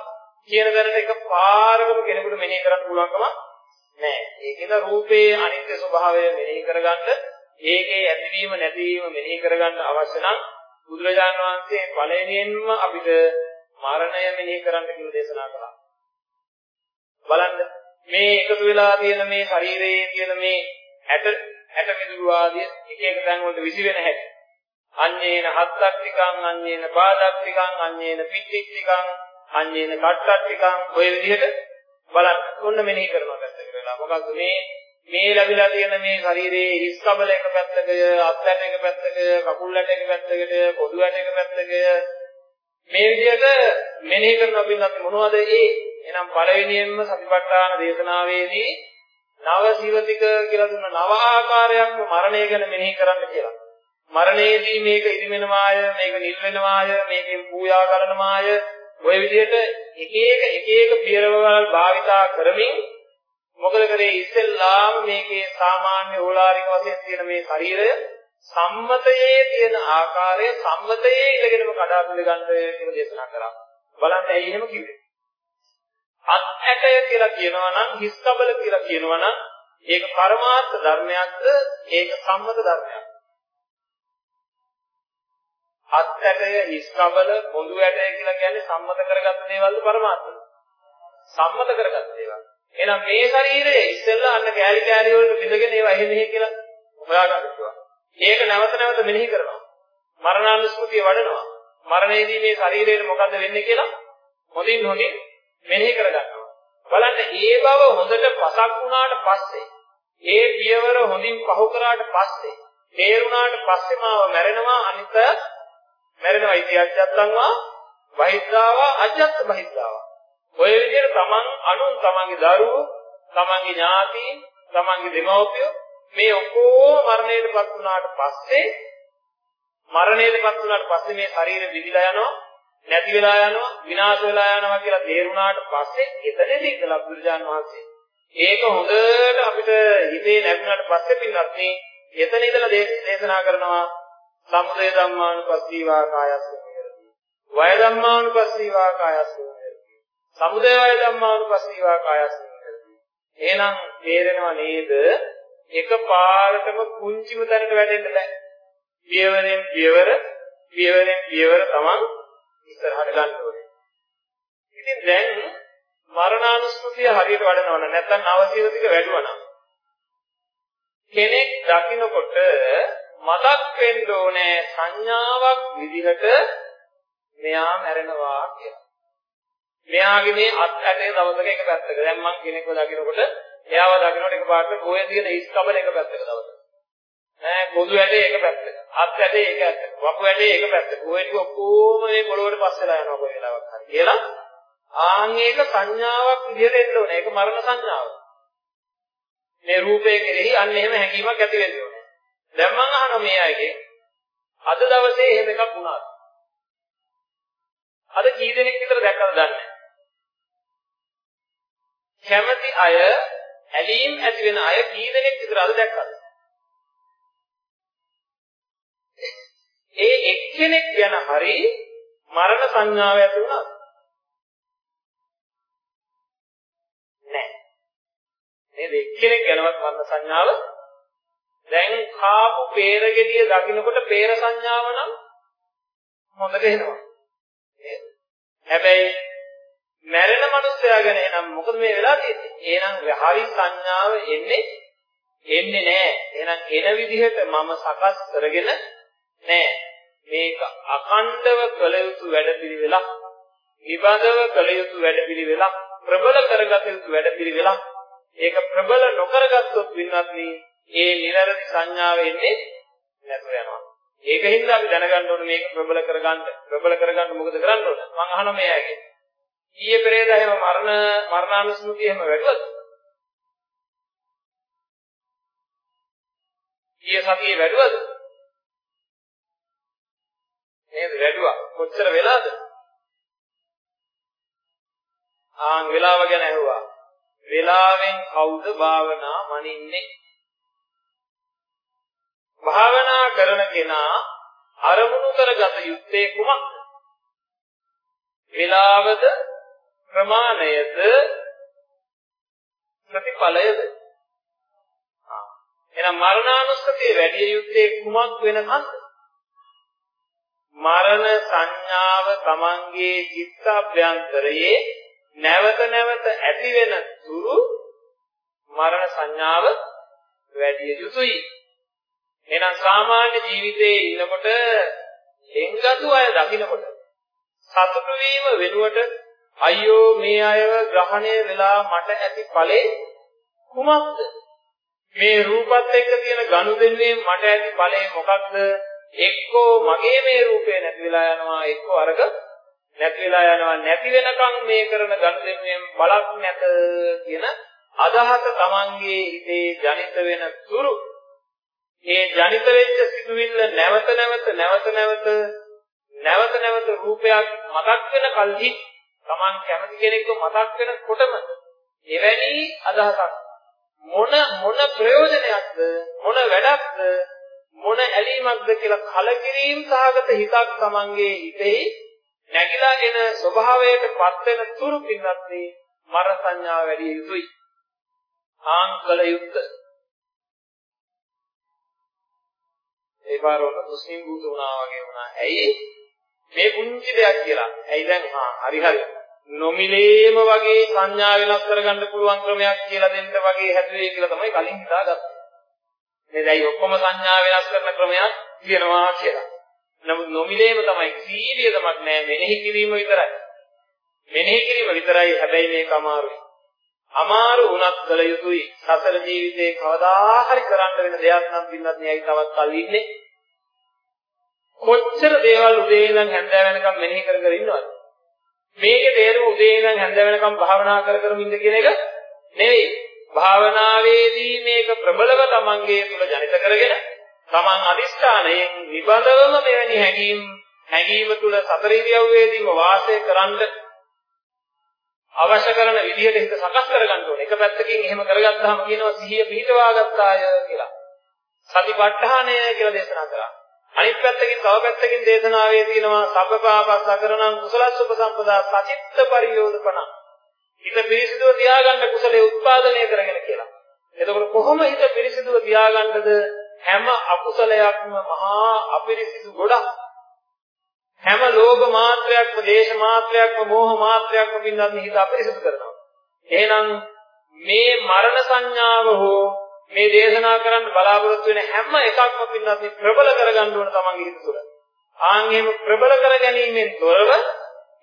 කියන දැනට එක පාරකම කෙනෙකුට මෙනෙහි කරන්න පුළුවන්කම නැහැ. ඒකේද රූපේ අනිත්‍ය ස්වභාවය මෙනෙහි කරගන්න, ඒකේ ඇතිවීම නැතිවීම මෙනෙහි කරගන්න අවශ්‍ය නම් බුදුරජාන් වහන්සේ පළවෙනියෙන්ම අපිට මරණය මෙනෙහි කරන්න කියලා දේශනා කළා. බලන්න මේ එකතු වෙලා තියෙන මේ ශරීරයේ තියෙන මේ ඇට ඇට මිදුළු ආදිය එක එක තැන් වලට විසි වෙන හැටි. අඤ්ඤේන හත්තක් ටිකං අඤ්ඤේන බාලක් ටිකං අඤ්ඤේන පිටික් ටිකං අඤ්ඤේන කට්ටක් ටිකං ඔය විදිහට බලන්න. ඔන්න මෙනෙහි කරනවා පැත්තකට වෙලා. මොකක්ද මේ මේ ලැබිලා තියෙන මේ ශරීරයේ හිස් කබල එක පැත්තක, අත්ඇට එක පැත්තක, කකුල් ඇට එක පැත්තකට, පොදු ඇට එක පැත්තක මේ විදිහට මෙනෙහි කරනවා පින්නත් මොනවද ඒ? එහෙනම් පළවෙනියෙන්ම සතිපට්ඨාන දේශනාවේදී නව සිවතික කියලා දුන්න නව ආකාරයක්ම මරණය ගැන මෙනෙහි කරන්න කියලා. මරණයේදී මේක ඉදිමෙනවාය, මේක නිල් වෙනවාය, මේකෙන් පූජා කරනවාය, ওই විදිහට එක එක එක එක පියවරවල් භාවිතා කරමින් මොකද කරේ ඉස්සෙල්ලාම මේකේ සාමාන්‍ය ඕලාරික වශයෙන් තියෙන මේ ශරීරය සම්මතයේ තියෙන ආකාරය සම්මතයේ ඉඳගෙනම කඩා පිළිගන්න කියලා දේශනා කරා. බලන්න ඇයි එහෙම කිව්වේ? අත් ඇටය කියලා කියනවා නම් හිස් කබල කියලා කියනවා නම් ඒක පරමාර්ථ ධර්මයක්ද ඒක සම්මත ධර්මයක්ද? අත් ඇටය හිස් කබල පොඳු ඇටය කියලා කියන්නේ සම්මත කරගත්ත දේවල්ද පරමාර්ථද? සම්මත කරගත්ත දේවල්. එහෙනම් මේ ශරීරය ඉස්සෙල්ලා අන්න කෑලි කෑලි වලට බිඳගෙන ඒවා එහෙ මෙහෙ කියලා හොයාගන්න පුළුවන්. ඒක නැවත නැවත මෙනෙහි කරනවා. මරණානුස්මෘතිය වඩනවා. මරණයේදී මේ ශරීරයට මොකද්ද වෙන්නේ කියලා හොඳින් හොඳින් මෙනෙහි කරගන්නවා. බලන්න ඒ බව හොඳට පසක් වුණාට පස්සේ ඒ පියවර හොඳින් පහු කරාට පස්සේ තේරුණාට පස්සේ මාව මැරෙනවා අනිත මැරෙනවා ඉති අජත්තන්වා බහිද්ධාවා අජත්ත බහිද්ධාවා ඔය විදිහට තමන් අනුන් තමන්ගේ දරුවෝ තමන්ගේ ඥාතීන් තමන්ගේ දෙමව්පියෝ මේ ඔක්කොම මරණයටපත් වුණාට පස්සේ මරණයටපත් වුණාට පස්සේ මේ ශරීරෙ විදිලා යනවා නැති වෙලා යනවා විනාශ වෙලා යනවා කියලා තේරුණාට පස්සේ එතනදී ඉඳලා බුදුරජාන් වහන්සේ ඒක හොඳට අපිට හිතේ නැගුණාට පස්සේ පින්නත් මේ එතන ඉඳලා දේශනා කරනවා සමුදය ධම්මානුපස්සීවා කායස්ස විහෙරති වය ධම්මානුපස්සීවා කායස්ස විහෙරති සමුදය වය ධම්මානුපස්සීවා කායස්මින් කරති. එහෙනම් තේරෙනව නේද? එකපාරටම කුංචිම තැනට වැටෙන්න බෑ. පියවරෙන් පියවර පියවරෙන් පියවර තමන් ඉස්සරහට ගන්න ඕනේ. ඉතින් දැන් මරණානුස්මතිය හරියට වඩනව නම් නැත්නම් නවසීවතික වැඩුවා නම් කෙනෙක් දකින්නකොට මතක් වෙන්න ඕනේ සංඥාවක් විදිහට මෙයා මැරෙනවා කියලා. මෙයාගේ මේ අත් ඇටේ දවසක එක පැත්තක. දැන් මම කෙනෙක්ව දකින්නකොට එයාව දකින්නකොට එකපාරට ගෝයේ තියෙන ඉස් කබල එක පැත්තක දවසක. ඈ පොදු ඇටේ එක පැත්තක. අත් ඇටේ එක පැත්තක. වපු ඇටේ එක පැත්තක. ගෝයේ ටික ඔක්කොම මේ පොළොවට පස්සෙලා යනවා කොයි වෙලාවක් හරි කියලා. ආන් ඒක සංඥාවක් විදිහට එන්න ඕනේ. ඒක මරණ සංඥාවක්. මේ රූපය කෙරෙහි අන්න එහෙම හැඟීමක් ඇති වෙන්න ඕනේ. දැන් මම අහනවා මේ අයගේ අද දවසේ එහෙම එකක් වුණාද? අද කී දෙනෙක් විතර දැක්කද දන්නේ කැමති අය ඇලීම් ඇති වෙන අය කී දෙනෙක් විතර අද දැක්කද? ඒ එක්කෙනෙක් ගැන හරි මරණ සංඥාව ඇති වුණාද? නැහැ. නේද? එක්කෙනෙක් ගැනවත් මරණ සංඥාව දැන් කාපු peerගෙඩිය දකින්නකොට peer සංඥාව නම් හොඳට එනවා. හැබැයි මැරෙන මනුස්සයා ගැන එහෙනම් මොකද මේ වෙලා තියෙන්නේ? එහෙනම් හරි සංඥාව එන්නේ එන්නේ නැහැ. එහෙනම් එන විදිහට මම සකස් කරගෙන නැහැ. මේක අඛණ්ඩව කළ යුතු වැඩපිළිවෙලක්. නිබඳව කළ යුතු වැඩපිළිවෙලක්. ප්‍රබල කරගත යුතු වැඩපිළිවෙලක්. ඒක ප්‍රබල නොකරගත්තොත් වින්නත් ඒ නිරරදි සංඥාව එන්නේ නැතුව යනවා. ඒකින්ද අපි දැනගන්න ඕනේ මේක ප්‍රබල කරගන්න. ප්‍රබල කරගන්න මොකද කරන්න ඕන? මම අහනවා මෙයාගේ. ඊයේ පෙරේදා එහෙම මරණ මරණානුස්මෘතිය එහෙම වැඩුවද? ඊයේ සතියේ වැඩුවද? නේද වැඩුවා. කොච්චර වෙලාද? ආන් වෙලාව ගැන ඇහුවා. වෙලාවෙන් කවුද භාවනා මනින්නේ? භාවනා කරන කෙනා අරමුණු කරගත යුත්තේ කුමක්ද? වේලාවද ප්‍රමාණයද ප්‍රතිඵලයද? එහෙනම් මරණානුස්සතිය වැඩි යුත්තේ කුමක් වෙනකන්ද? මරණ සංඥාව තමන්ගේ චිත්ත අභ්‍යන්තරයේ නැවත නැවත ඇති වෙන තුරු මරණ සංඥාව වැඩි යුතුයි. එහෙනම් සාමාන්‍ය ජීවිතයේ ඉන්නකොට එංගතු අය දකින්නකොට සතුටු වීම වෙනුවට අයියෝ මේ අයව ග්‍රහණය වෙලා මට ඇති ඵලේ කුමක්ද? මේ රූපත් එක්ක තියෙන ගනුදෙනුවේ මට ඇති ඵලේ මොකක්ද? එක්කෝ මගේ මේ රූපේ නැති වෙලා යනවා එක්කෝ අරක නැති වෙලා යනවා. නැති වෙනකන් මේ කරන ගනුදෙනුවෙන් බලක් නැත කියන අදහස Tamanගේ හිතේ ජනිත වෙන තුරු. ඒ ජනිත වෙච්ච සිතුවිල්ල නැවත නැවත නැවත නැවත නැවත නැවත රූපයක් මතක් වෙන කල්හි Taman කැමති කෙනෙක්ව මතක් වෙනකොටම එවැනි අදහසක් මොන මොන ප්‍රයෝජනයක්ද මොන වැඩක්ද මොන ඇලීමක්ද කියලා කලකිරීම සහගත හිතක් Tamanගේ හිතෙහි නැగిලා එන ස්වභාවයට පත් වෙන තුරු පින්නත් මර සංඥා වැඩි යුතුයි ආංකල යුක්ත ඒ පාරවල මුස්ලිම් භූත වුණා වගේ වුණා. ඇයි? මේ පුංචි දෙයක් කියලා. ඇයි දැන් හා හරි හරි. නොමිලේම වගේ සංඥා වෙනස් කරගන්න පුළුවන් ක්‍රමයක් කියලා දෙන්න වගේ හැදුවේ කියලා තමයි කලින් හිතාගත්තේ. මේ දැයි ඔක්කොම සංඥා වෙනස් කරන ක්‍රමයක් කියනවා කියලා. නමුත් නොමිලේම තමයි සීලියදමක් නෑ මෙනෙහි කිරීම විතරයි. මෙනෙහි කිරීම විතරයි හැබැයි මේක අමාරුයි. අමාරු වුණත් කළ යුතුයි. සසල ජීවිතේ කවදා හරි කරන්න වෙන දෙයක් නම් පින්නත් න්යායි තවත් කල් ඉන්නේ. කොච්චර දේවල් උදේ ඉඳන් හැන්ද වෙනකම් මෙනෙහි කර කර ඉන්නවද? මේකේ තේරුම උදේ ඉඳන් හැන්ද වෙනකම් භාවනා කර කර ඉන්න කියන එක නෙවෙයි. භාවනාවේදී මේක ප්‍රබලව තමන්ගේ තුල ජනිත කරගෙන තමන් අදිස්ථානයෙන් නිබඳවම මෙවැනි හැඟීම් හැඟීම තුල සතර ඉරියව්වේදීම වාසය කරන්න අවශ්‍ය කරන විදිහට හිත සකස් කරගන්න ඕනේ. එක පැත්තකින් එහෙම කරගත්තාම කියනවා සිහිය පිහිටවා ගත්තාය කියලා. සතිපට්ඨානය කියලා දේශනා කරා. අනිත් පැත්තකින් තව පැත්තකින් දේශනාවේ තියෙනවා සබ්බපාපස්සකරණං කුසලස්ස උපසම්පදා සචිත්ත පරියෝධපණ හිත පිරිසිදුව තියාගන්න කුසලයේ උත්පාදනය කරගෙන කියලා. එතකොට කොහොම හිත පිරිසිදුව තියාගන්නද හැම අකුසලයක්ම මහා අපිරිසිදු ගොඩක්. හැම ලෝභ මාත්‍රයක්ම, දේශ මාත්‍රයක්ම, මෝහ මාත්‍රයක්ම පින්නත් හිත අපිරිසිදු කරනවා. එහෙනම් මේ මරණ සංඥාව හෝ මේ දේශනා කරන්න බලාපොරොත්තු වෙන හැම එකක්ම පින්නත් ප්‍රබල කරගන්න ඕන තමන්ගේ හිත තුළ. ආන් එහෙම ප්‍රබල කර ගැනීමෙන් තොරව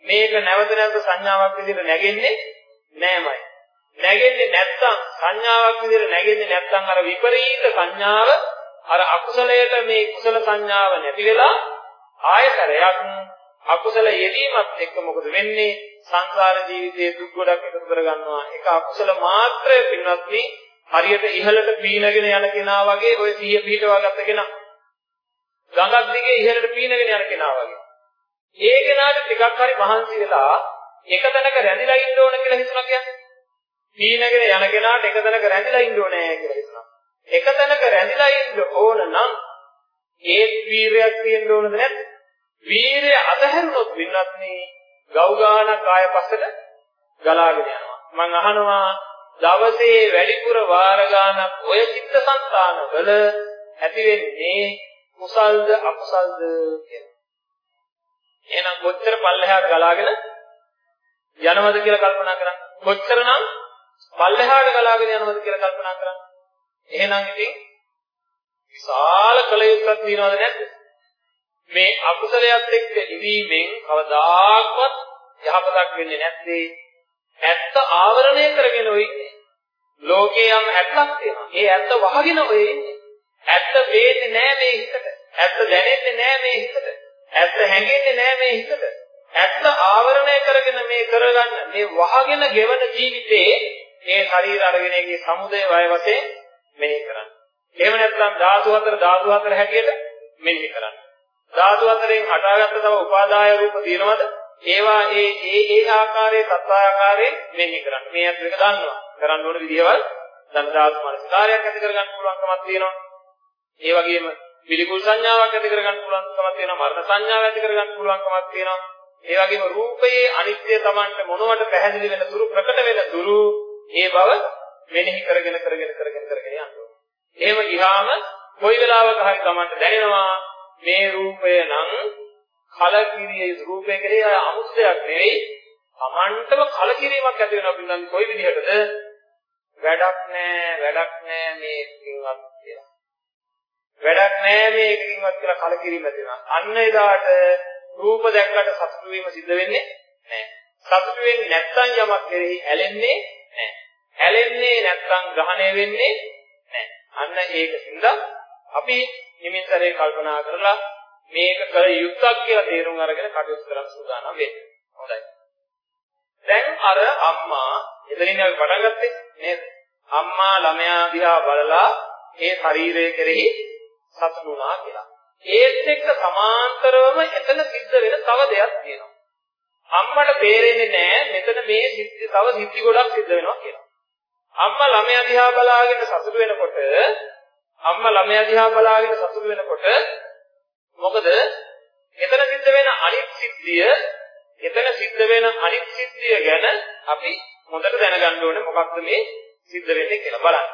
මේක නැවත නැවත සංඥාවක් විදිහට නැගෙන්නේ නෑමයි. නැගෙන්නේ නැත්තම් සංඥාවක් විදිහට නැගෙන්නේ නැත්තම් අර විපරීත සංඥාව අර අකුසලයට මේ කුසල සංඥාව නැති වෙලා ආයතරයක් අකුසල යෙදීමත් එක්ක මොකද වෙන්නේ සංසාර ජීවිතයේ දුක් ගොඩක් එකතු කරගන්නවා ඒක අකුසල මාත්‍රය පින්වත්නි හරියට ඉහළට පීනගෙන යන කෙනා වගේ ඔය 100 පිටවා ගත්ත කෙනා. ගඟක් දිගේ ඉහළට පීනගෙන යන කෙනා වගේ. ඒ කෙනාට ටිකක් හරි මහන්සි වෙලා එක තැනක රැඳිලා ඉන්න ඕන කියලා හිතුණා කියන්නේ පීනගෙන යන කෙනාට එක තැනක රැඳිලා ඉන්න ඕනේ කියලා හිතුණා. එක තැනක රැඳිලා ඉන්න ඕන නම් ඒ වීරයක් තියෙන්න ඕනද නැද්ද? වීරය අතහැරුණොත් වින්නත්නි ගෞගානක් ආය පස්සට ගලාගෙන යනවා. මම අහනවා දවසේ වැඩිපුර වාර ගානක් ඔය චිත්තසංතාන වල ඇති වෙන්නේ කුසල්ද අකුසල්ද කියලා. එහෙනම් කොච්චර පල්ලෙහාට ගලාගෙන යනවද කියලා කල්පනා කරන්න. කොච්චරනම් පල්ලෙහාට ගලාගෙන යනවද කියලා කල්පනා කරන්න. එහෙනම් ඉතින් විශාල කලයුත්තක් තියනවද නැද්ද? මේ අකුසලයක් එක්ක ඉවීමෙන් කවදාක්වත් යහපතක් වෙන්නේ නැත්තේ ඇත්ත ආවරණය කරගෙන ඔය ඉන්නේ. ලෝකේ යම් ඇත්තක් තියෙනවා. ඒ ඇත්ත වහගෙන ඔය ඉන්නේ. ඇත්ත වේන්නේ නෑ මේ හිතට. ඇත්ත දැනෙන්නේ නෑ මේ හිතට. ඇත්ත හැඟෙන්නේ නෑ මේ හිතට. ඇත්ත ආවරණය කරගෙන මේ කරගන්න මේ වහගෙන ගෙවන ජීවිතේ මේ ශරීර අරගෙනගේ සමුදය වය වශයෙන් මෙනෙහි කරන්න. එහෙම නැත්නම් ධාතු හතර ධාතු හතර හැටියට මෙනෙහි කරන්න. ධාතු හතරෙන් හටාගත්ත තව උපාදාය රූප තියෙනවද? ඒවා ඒ ඒ ඒ ආකාරයේ සත්‍යාකාරයෙන් මෙනෙහි කරන්න. මේ අත් එක දන්නවා. කරන්න ඕන විදිහවල් දන් ධාතු මනස්කාරයක් ඇති කරගන්න පුළුවන්කමක් තියෙනවා. ඒ වගේම පිළිකුල් සංඥාවක් ඇති කරගන්න පුළුවන්කමක් තියෙනවා. මරණ සංඥාවක් ඇති කරගන්න පුළුවන්කමක් තියෙනවා. ඒ වගේම රූපයේ අනිත්‍ය Tamanට මොනවට පැහැදිලි වෙන දුරු ප්‍රකට වෙන දුරු ඒ බව මෙනෙහි කරගෙන කරගෙන කරගෙන කරගෙන යන්න ඕනේ. එහෙම ගියාම කොයි වෙලාවක හරි Tamanට දැනෙනවා මේ රූපය නම් කලකිරියේ රූපය කෙරේ අමුත්‍යක් නෙවෙයි Tamanටම කලකිරීමක් ඇති වෙනවා පිළිබඳ කොයි විදිහටද වැඩක් නෑ වැඩක් නෑ මේකින්වත් කියලා. වැඩක් නෑ මේකින්වත් කියලා කලකිරීම ඇති වෙනවා. අන්න එදාට රූප දැක්කට සතුටු වීම සිද්ධ වෙන්නේ නෑ. සතුටු වෙන්නේ නැත්නම් යමක් කෙරෙහි ඇලෙන්නේ නෑ. ඇලෙන්නේ නැත්නම් ග්‍රහණය වෙන්නේ නැහැ. අන්න ඒකින්ද අපි නිමිතරේ කල්පනා කරලා මේක කළ යුත්තක් කියලා තේරුම් අරගෙන කටයුතු කරන්න සූදානම් වෙන්න. හොඳයි. දැන් අර අම්මා එතනින් අපි පටන් ගත්තේ නේද? අම්මා ළමයා දිහා බලලා ඒ ශරීරය කෙරෙහි සතුටු වුණා කියලා. ඒත් එක්ක සමාන්තරවම එතන සිද්ධ වෙන තව දෙයක් තියෙනවා. අම්මට තේරෙන්නේ නැහැ මෙතන මේ සිද්ධි තව සිද්ධි ගොඩක් සිද්ධ වෙනවා කියලා. අම්මා ළමයා දිහා බලාගෙන සතුටු වෙනකොට අම්මා ළමයා දිහා බලාගෙන සතුටු වෙනකොට මොකද එතන සිද්ධ වෙන අනිත් සිද්ධිය එතන සිද්ධ වෙන අනිත් සිද්ධිය ගැන අපි හොඳට දැනගන්න ඕනේ මොකක්ද මේ සිද්ධ වෙන්නේ කියලා බලන්න.